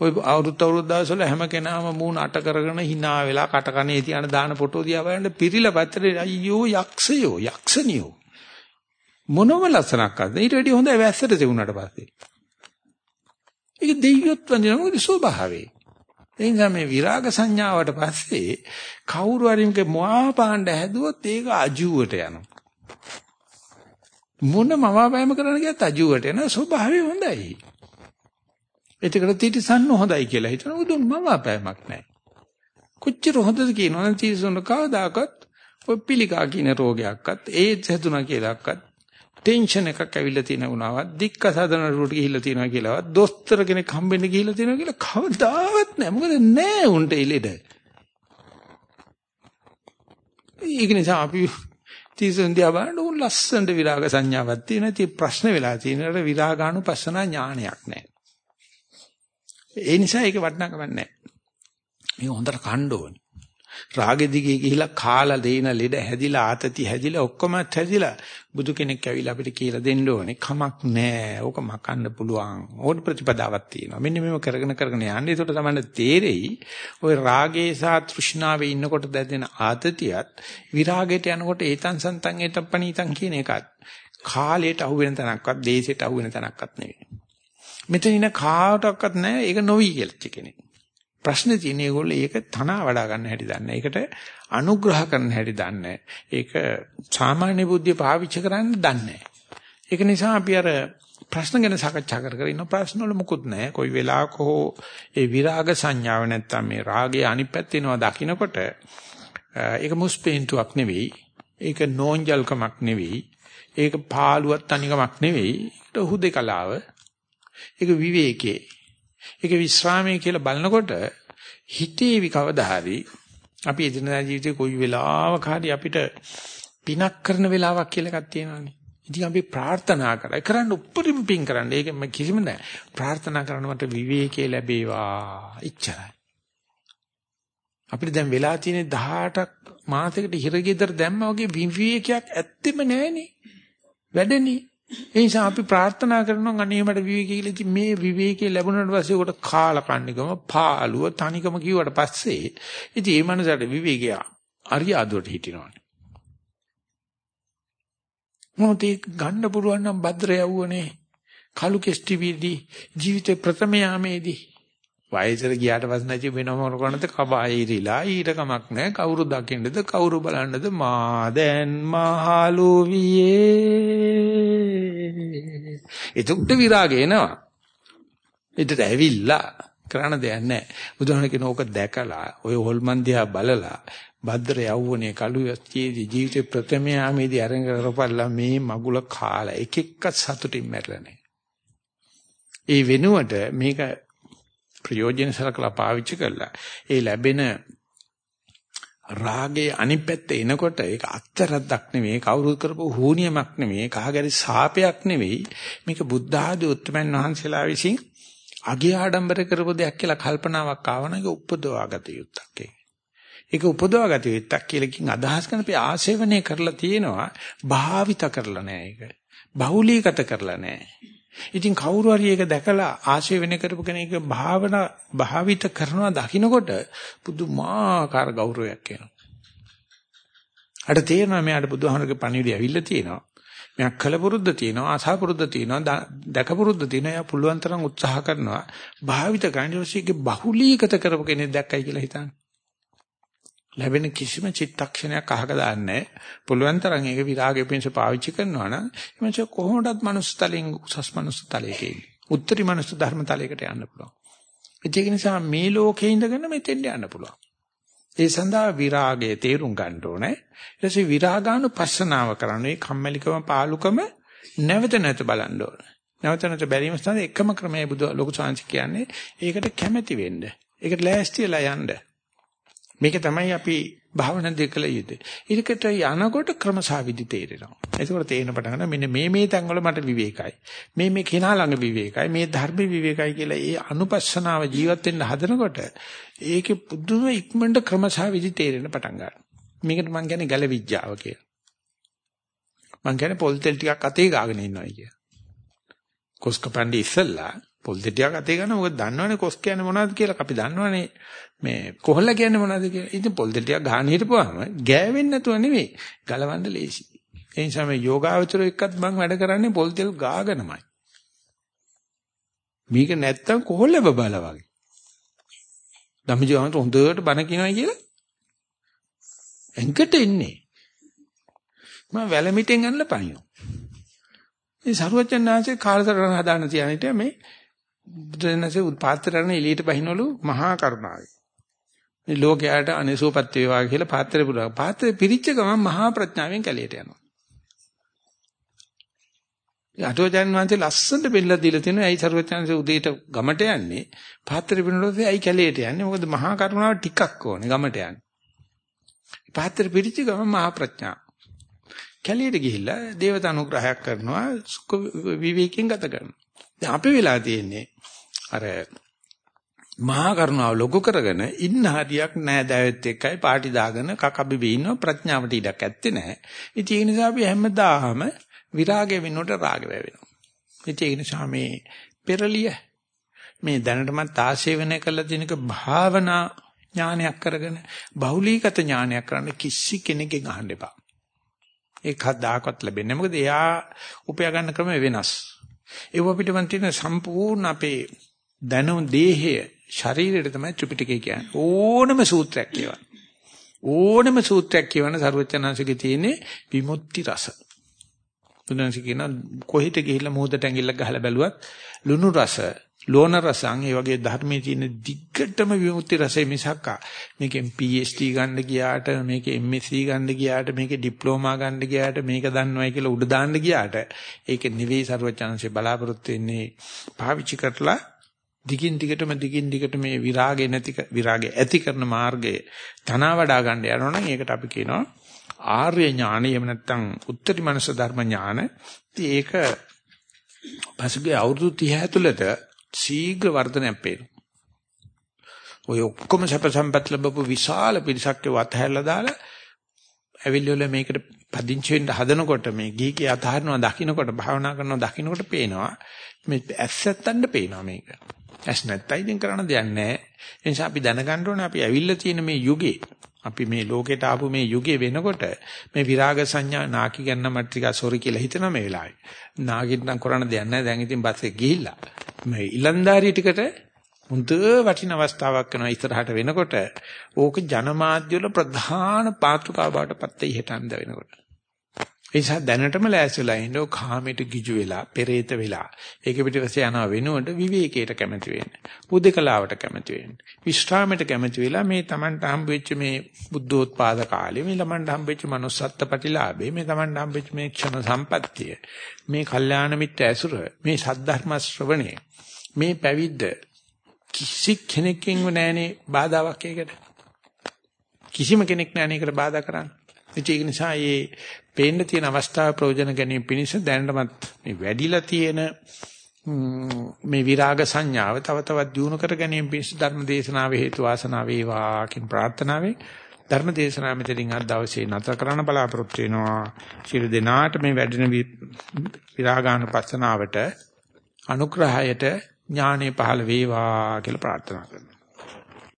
ඔය අවුරුදු අවුරුදු දවස්වල හැම කෙනාම මූණ අට කරගෙන hina වෙලා කට කනේ තියන දාන ෆොටෝ දිහා බලන්න පිරිලා පැත්තේ අයියෝ යක්ෂයෝ යක්ෂණියෝ. මොනම ලස්සනක් අද ඊට වැඩිය හොඳයි වැස්සට තිබුණාට පස්සේ. ඒක දෙයියොත් වන්දින මොකද ස්වභාවය. ඒ නිසා මේ විරාග සංඥාවට පස්සේ කවුරු හරි මේක මොහා පාණ්ඩ හැදුවොත් ඒක අජුවට යනවා. මොන මවාපෑම කරන්න ගියත් අජුවට යන ස්වභාවය හොඳයි. එතකොට තිටිසන්න හොඳයි කියලා හිතන උදුන් මම අපෑමක් නැහැ. කොච්චර හොඳද කියනවනම් තිටිසන්න කවදාකවත් ඔය පිළිකා කියන රෝගයක්වත් ඒඩ්ස් හැදුනා කියලාක්වත් ටෙන්ෂන් එකක් ඇවිල්ලා තියෙනවුණාවත් දික්ක සාධන රුට ගිහිල්ලා තියෙනවා කියලාවත් දොස්තර කෙනෙක් හම්බෙන්න ගිහිල්ලා තියෙනවා කියලා කවදාවත් නැහැ. මොකද නැහැ උන්ට ඉලෙඩ. ඒක නිසා අපි තිසුන් දිහා බලන උන් ලස්සනට විරාග සංඥාවක් තියෙනවා. ඉතින් ප්‍රශ්න වෙලා තියෙනකොට විරාගානුපස්සනා ඥානයක් නැහැ. ඒ නිසා ඒක වටිනාකමක් නැහැ. මේ හොඳට කණ්ඩ ඕනේ. රාගෙ දිගේ ගිහිලා කාලා දෙන ලෙඩ හැදිලා ආතති හැදිලා ඔක්කොමත් හැදිලා බුදු කෙනෙක් ඇවිල්ලා අපිට කියලා දෙන්න ඕනේ කමක් නැහැ. ඕක මකන්න පුළුවන්. ඕන ප්‍රතිපදාවක් තියෙනවා. මෙන්න මේව කරගෙන කරගෙන යන්න. ඒකට තමයි තේරෙයි. ওই රාගේ සහ තෘෂ්ණාවේ ඉන්නකොට දැදෙන ආතතියත් විරාගයට යනකොට ඒතං සන්තං ඒතප්පණීතං කියන එකත් කාලයට අහු වෙන තැනක්වත් දේශයට අහු වෙන තැනක්වත් නෙවෙයි. මෙතන ඉන්න කාටවත් නැහැ. ඒක නොවි කියලා කෙනෙක්. ප්‍රශ්නේ තියෙන්නේ ඒගොල්ලෝ ඒක තනවා වඩා ගන්න හැටි දන්නේ. ඒකට අනුග්‍රහ කරන්න හැටි දන්නේ. ඒක සාමාන්‍ය බුද්ධිය පාවිච්චි කරන්න දන්නේ. ඒක නිසා අපි අර ප්‍රශ්න ගැන සාකච්ඡා කර කර ඉන්න ප්‍රශ්න වල මුකුත් නැහැ. කොයි වෙලාවක හෝ ඒ විරාග සංඥාව නැත්තම් මේ රාගයේ අනිත් පැත්තේනවා දකින්නකොට ඒක මුස්පේන්තුවක් නෙවෙයි. ඒක නෝන්ජල්කමක් නෙවෙයි. ඒක පාළුවක් තනිකමක් නෙවෙයි. ඒක හුදේකලාව. ඒක විවේකේ. ඒක විස්රාමයේ කියලා බලනකොට හිතේවි කවදා හරි අපි එදිනදා ජීවිතේ කොයි වෙලාවක හරි අපිට පිනක් කරන වෙලාවක් කියලා එකක් තියෙනවානේ. ඉතින් අපි ප්‍රාර්ථනා කරා. කරන්න උපරිම පින් කරන්න. ඒක කිසිම නෑ. ප්‍රාර්ථනා කරන මට විවේකී ලැබේවා. ඉච්චරයි. අපිට දැන් වෙලා තියෙන 18ක් මාසයකට හිරගෙදර දැම්මා වගේ විවේකයක් ඇත්තෙම නෑනේ. වැඩනේ. ඒ නිසා අපි ප්‍රාර්ථනා කරනවා අනේ මට විවේකී කියලා. ඉතින් මේ විවේකී ලැබුණාට පස්සේ උකට කාලකන්නිකම, පාළුව, තනිකම කිව්වට පස්සේ ඉතින් මේ මනසට විවේකී අරියාදුවට හිටිනවනේ. මොකද ගන්න පුළුවන් නම් භද්‍ර යවුවනේ. කලු කෙස්ටි වීදී ජීවිතේ ප්‍රථම යාමේදී වයසට ගියාට පස්සේ නැති වෙනම මොකනද කබායිරිලා ඊට කමක් නැහැ කවුරු දකින්නද කවුරු බලන්නද මා දැන් මහලු වියේ එතකොට විරාගය එනවා. ඊටට ඇවිල්ලා කරන්න දෙයක් නැහැ. බුදුහාම කියන ඕක දැකලා ඔය හොල්මන් දිහා බලලා භද්‍ර යවුවනේ කලු යස්තියේ ජීවිතේ ප්‍රථම යාමේදී අරන් කරපල්ලා මේ මගුල කාලා එක එක සතුටින් මැරලා නැහැ. ඒ වෙනුවට මේක ප්‍රයෝජන සලකලා පාවිච්චි කරලා ඒ ලැබෙන රාගේ අනිත් පැත්තේ එනකොට ඒක අත්තරද්දක් නෙමෙයි කවුරුත් කරපු හූනියමක් නෙමෙයි කහගරි සාපයක් නෙමෙයි මේක බුද්ධ ආදී උත්තමයන් වහන්සේලා විසින් අගේ ආඩම්බර කරපු දෙයක් කියලා කල්පනාවක් ආවන ඒක උපදවාගත යුත්තක් ඒක. ඒක උපදවාගත යුත්තක් කියලා කින් අදහස් කරන අපි ආශේවනය කරලා තියෙනවා භාවිත කරලා නැහැ ඒක. බහුලීගත කරලා නැහැ. ඉතින් කවුරු හරි ඒක දැකලා ආශය වෙන කරපු කෙනෙක් භාවනා භාවිත කරනවා දකින්නකොට පුදුමාකාර ගෞරවයක් එනවා. අර තේරෙනවා මෙයාට බුදුහාමරගේ පණිවිඩය ඇවිල්ලා තියෙනවා. මෙයා කලපුරුද්ද තියෙනවා, ආසාපුරුද්ද තියෙනවා, දැකපුරුද්ද තියෙනවා. එයා පුළුවන් තරම් උත්සාහ කරනවා. භාවිත ගාන්ධිවසීගේ බහුලීගත කරපු කෙනෙක් දැක්කයි කියලා හිතන්නේ. ලැබෙන කිසිම චිත්තක්ෂණයක් අහක දාන්නේ පුළුවන් තරම් ඒක විරාගය පිණිස පාවිච්චි කරනවා නම් එමන්ච කොහොමදත් මනුස්ස තලෙන් උසස් මනුස්ස තලයක ඉන්නේ. උත්තරී මනුස්ස ධර්ම තලයකට යන්න පුළුවන්. ඒක නිසා මේ ලෝකේ ඉඳගෙන මෙතෙන්ට යන්න පුළුවන්. ඒ සඳහා විරාගය තේරුම් ගන්න ඕනේ. ඊට පස්සේ විරාගානුපස්සනාව කරන්නේ කම්මැලිකම පාලුකම නැවත නැවත බලන්න ඕනේ. නැවත නැවත බැරිම ස්ථානයේ එකම ක්‍රමයේ බුදු ලොකු සංසි කියන්නේ ඒකට කැමැති වෙන්න. ඒකට ලෑස්තිලා යන්න. මේක තමයි අපි භාවනා දෙකල යුත්තේ. ඊටකට යනකොට ක්‍රමසාවිදි තේරෙනවා. ඒකෝට තේරෙන පටන් ගන්න මෙන්න මේ මේ තැන්වල මට විවේකයි. මේ මේ කෙනා ළඟ විවේකයි. මේ ධර්ම විවේකයි කියලා ඒ අනුපස්සනාව ජීවත් වෙන්න හදනකොට ඒකේ පුදුම ඉක්මනට ක්‍රමසාවිදි තේරෙන පටන් ගන්නවා. මේකට මම කියන්නේ ගැලවිඥාව කියලා. මම කියන්නේ පොල් තෙල් ටිකක් අතේ ගාගෙන ඉන්නවා කිය. කොස්කපන්ඩි ඉස්සල්ලා පොල් තෙල් ටිකක් අතේ ගන්න මොකද දන්නවනේ කොස් කියන්නේ මොනවද කියලා අපි දන්නවනේ මේ කොහොල්ල කියන්නේ මොනවද කියලා. ඉතින් පොල් තෙල් ටිකක් ගහන හිටපුවාම ගෑවෙන්නේ නැතුව නෙවෙයි ගලවන්න ලේසි. ඒ නිසා මේ යෝගාවචරෝ එක්කත් මම වැඩ කරන්නේ පොල් තෙල් ගාගෙනමයි. මේක නැත්තම් කොහොල්ල බබාලා වගේ. ධම්මජීවන්ට හොඳට බණ කියනවා කියලා එංකට එන්නේ. මම වැලමිටෙන් අන්නලා පනිනවා. මේ සරුවචනාංශේ කාලසටහන හදාන තියනිට මේ බුදුරජාණන්සේ පාත්‍රරණ එළියට බහිනවලු මහා කරුණාවයි. මේ ලෝකයට අනිසෝපත් වේවා කියලා පාත්‍රය පුරා. පාත්‍රය පිරිච්ච ගමන් මහා ප්‍රඥාවෙන් කැලියට යනවා. අටෝජන් වහන්සේ ලස්සනට බෙල්ල දීලා තිනවා. ඇයි සරුවචනාංශේ උදේට ගමට යන්නේ? පාත්‍රය පිනනොත් ඇයි කැලියට යන්නේ? මොකද මහා කරුණාව ටිකක් ඕනේ ගමට යන්නේ. පාත්‍රය පිරිච්ච ගමන් මහා ප්‍රඥා. කැලියට ගිහිල්ලා දේවතා අනුග්‍රහයක් කරනවා සුඛ විවේකයෙන් ගත කරනවා. දැන් අපි වෙලා තියෙන්නේ අර මහා කරුණාව ලොකු කරගෙන ඉන්න හරියක් නෑ දැවෙත් එක්කයි පාටි දාගෙන කකබිබි ඉන්න ප්‍රඥාවට ඉඩක් ඇත්තේ නෑ. ඉතින් ඒ නිසා අපි හැමදාම විරාගය වෙනුවට රාගය වෙනවා. ඉතින් ඒ නිසා මේ පෙරලිය මේ දැනටමත් ආශේවනය කළ දිනක භාවනා ඥානයක් කරගෙන බහුලීගත ඥානයක් කරන්න කිසි කෙනෙක්ගෙන් අහන්න එපා. ඒක හදාකවත් ලැබෙන්නේ. මොකද එයා උපයා ගන්න ක්‍රම වෙනස්. ඒව පිටවන් තියෙන සම්පූර්ණ අපේ දැනුම් දේහය ශරීරයට තමයි ත්‍රිපිටකය කියන්නේ. ඕනම සූත්‍රයක් කියවන්න. ඕනම සූත්‍රයක් කියවන්න සර්වචනංශකේ තියෙන්නේ විමුක්ති රස. බුදුන්සි කියන කොහෙට ගිහිල්ලා මොහොතට ඇඟිල්ලක් ගහලා බැලුවත් ලුණු රස ලෝණ රසං ඒ වගේ ධර්මයේ තියෙන දිග්ගටම විමුක්ති රසය මිසක් මේකෙන් PhD ගන්න ගියාට මේකේ MSc ගන්න ගියාට මේකේ ඩිප්ලෝමා ගන්න ගියාට මේක දන්නවයි කියලා උඩ දාන්න ගියාට ඒක නෙවෙයි ਸਰවචාන්සේ බලාපොරොත්තු වෙන්නේ පාවිච්චි කරලා දිගින් දිගටම දිගින් දිගට මේ විරාගය නැති විරාගය ඇති කරන මාර්ගය තනවා වඩා ගන්න යනවනම් ඒකට අපි කියනවා ආර්ය ඥානය එහෙම නැත්නම් උත්තරී මනස ධර්ම ඥාන. ඒක පසුගිය අවුරුදු 30 ඇතුළත ශීඝ්‍ර වර්ධනයක් පේනවා. ඔය ඔක්කොම සැප සම්පත් ලැබපු විශාල පිරිසක් ඒව අතහැරලා දාලා ඇවිල්ලා මේකට පදිංචි වෙන්න හදනකොට මේ ගීකේ අතහරිනවා දකින්නකොට භාවනා කරනවා දකින්නකොට පේනවා මේ ඇස්සත්තන්න පේනවා මේක. ඇස් නැත්තයි ඉතින් කරන්න දෙයක් නැහැ. ඒ නිසා අපි දැනගන්න ඕනේ අපි ඇවිල්ලා තියෙන මේ යුගේ අපි මේ ලෝකෙට ආපු මේ යුගයේ වෙනකොට මේ විරාග සංඥා නාකි ගන්න මට ටිකක් සොරි කියලා හිතනවා මේ වෙලාවේ. නාකිට නම් කරන්න දෙයක් නැහැ. දැන් ඉතින් බස් එක ගිහිල්ලා. මේ ඉලන්දාරිය ටිකට හොඳ වටින අවස්ථාවක් කරනවා ඉස්සරහට වෙනකොට ඕක ජනමාධ්‍ය වල ප්‍රධාන පාත්‍රකාව බවට පත් වෙයි හිටන්ද වෙනකොට. ඒ නිසා දැනටම ලෑස්තිලා ඉන්නෝ කාමයට ගිජු වෙලා, පෙරේත වෙලා. ඒක පිටිපස්සේ යනවා වෙනුවට විවේකයට කැමති වෙන්න. බුද්ධකලාවට කැමති වෙන්න. විශ්‍රාමයට කැමති වෙලා මේ Tamanට හම්බෙච්ච මේ බුද්ධෝත්පාද කාලේ මේ ළමන්ට හම්බෙච්ච manussත්ත්ව ප්‍රතිලාභේ මේ Tamanට හම්බෙච්ච මේ ක්ෂණ සම්පත්තිය මේ කල්යාණ මිත්‍ය ඇසුර මේ සද්ධර්ම ශ්‍රවණය මේ පැවිද්ද කිසි කෙනෙක්ගෙන්ව නැහනේ බාධාවක් ඒකට කිසිම කෙනෙක් නැහනේ ඒකට බාධා කරන්නේ ඒක නිසා මේ පේන්න තියෙන අවස්ථාව ප්‍රයෝජන ගැනීම පිණිස දැනටමත් මේ වැඩිලා තියෙන මේ විරාග සංඥාව තව තවත් දියුණු කර ගැනීම පිණිස ධර්ම දේශනාවේ හේතු වාසනා වේවා කියන ප්‍රාර්ථනාවෙන් ධර්ම දේශනාව මෙතනින් අද දවසේ නැතර කරන්න බලාපොරොත්තු වෙනවා. ශිරු දිනාට මේ වැඩින විරාගානුපස්සනාවට අනුග්‍රහයට ඥානෙ පහළ වේවා කියලා ප්‍රාර්ථනා කරනවා.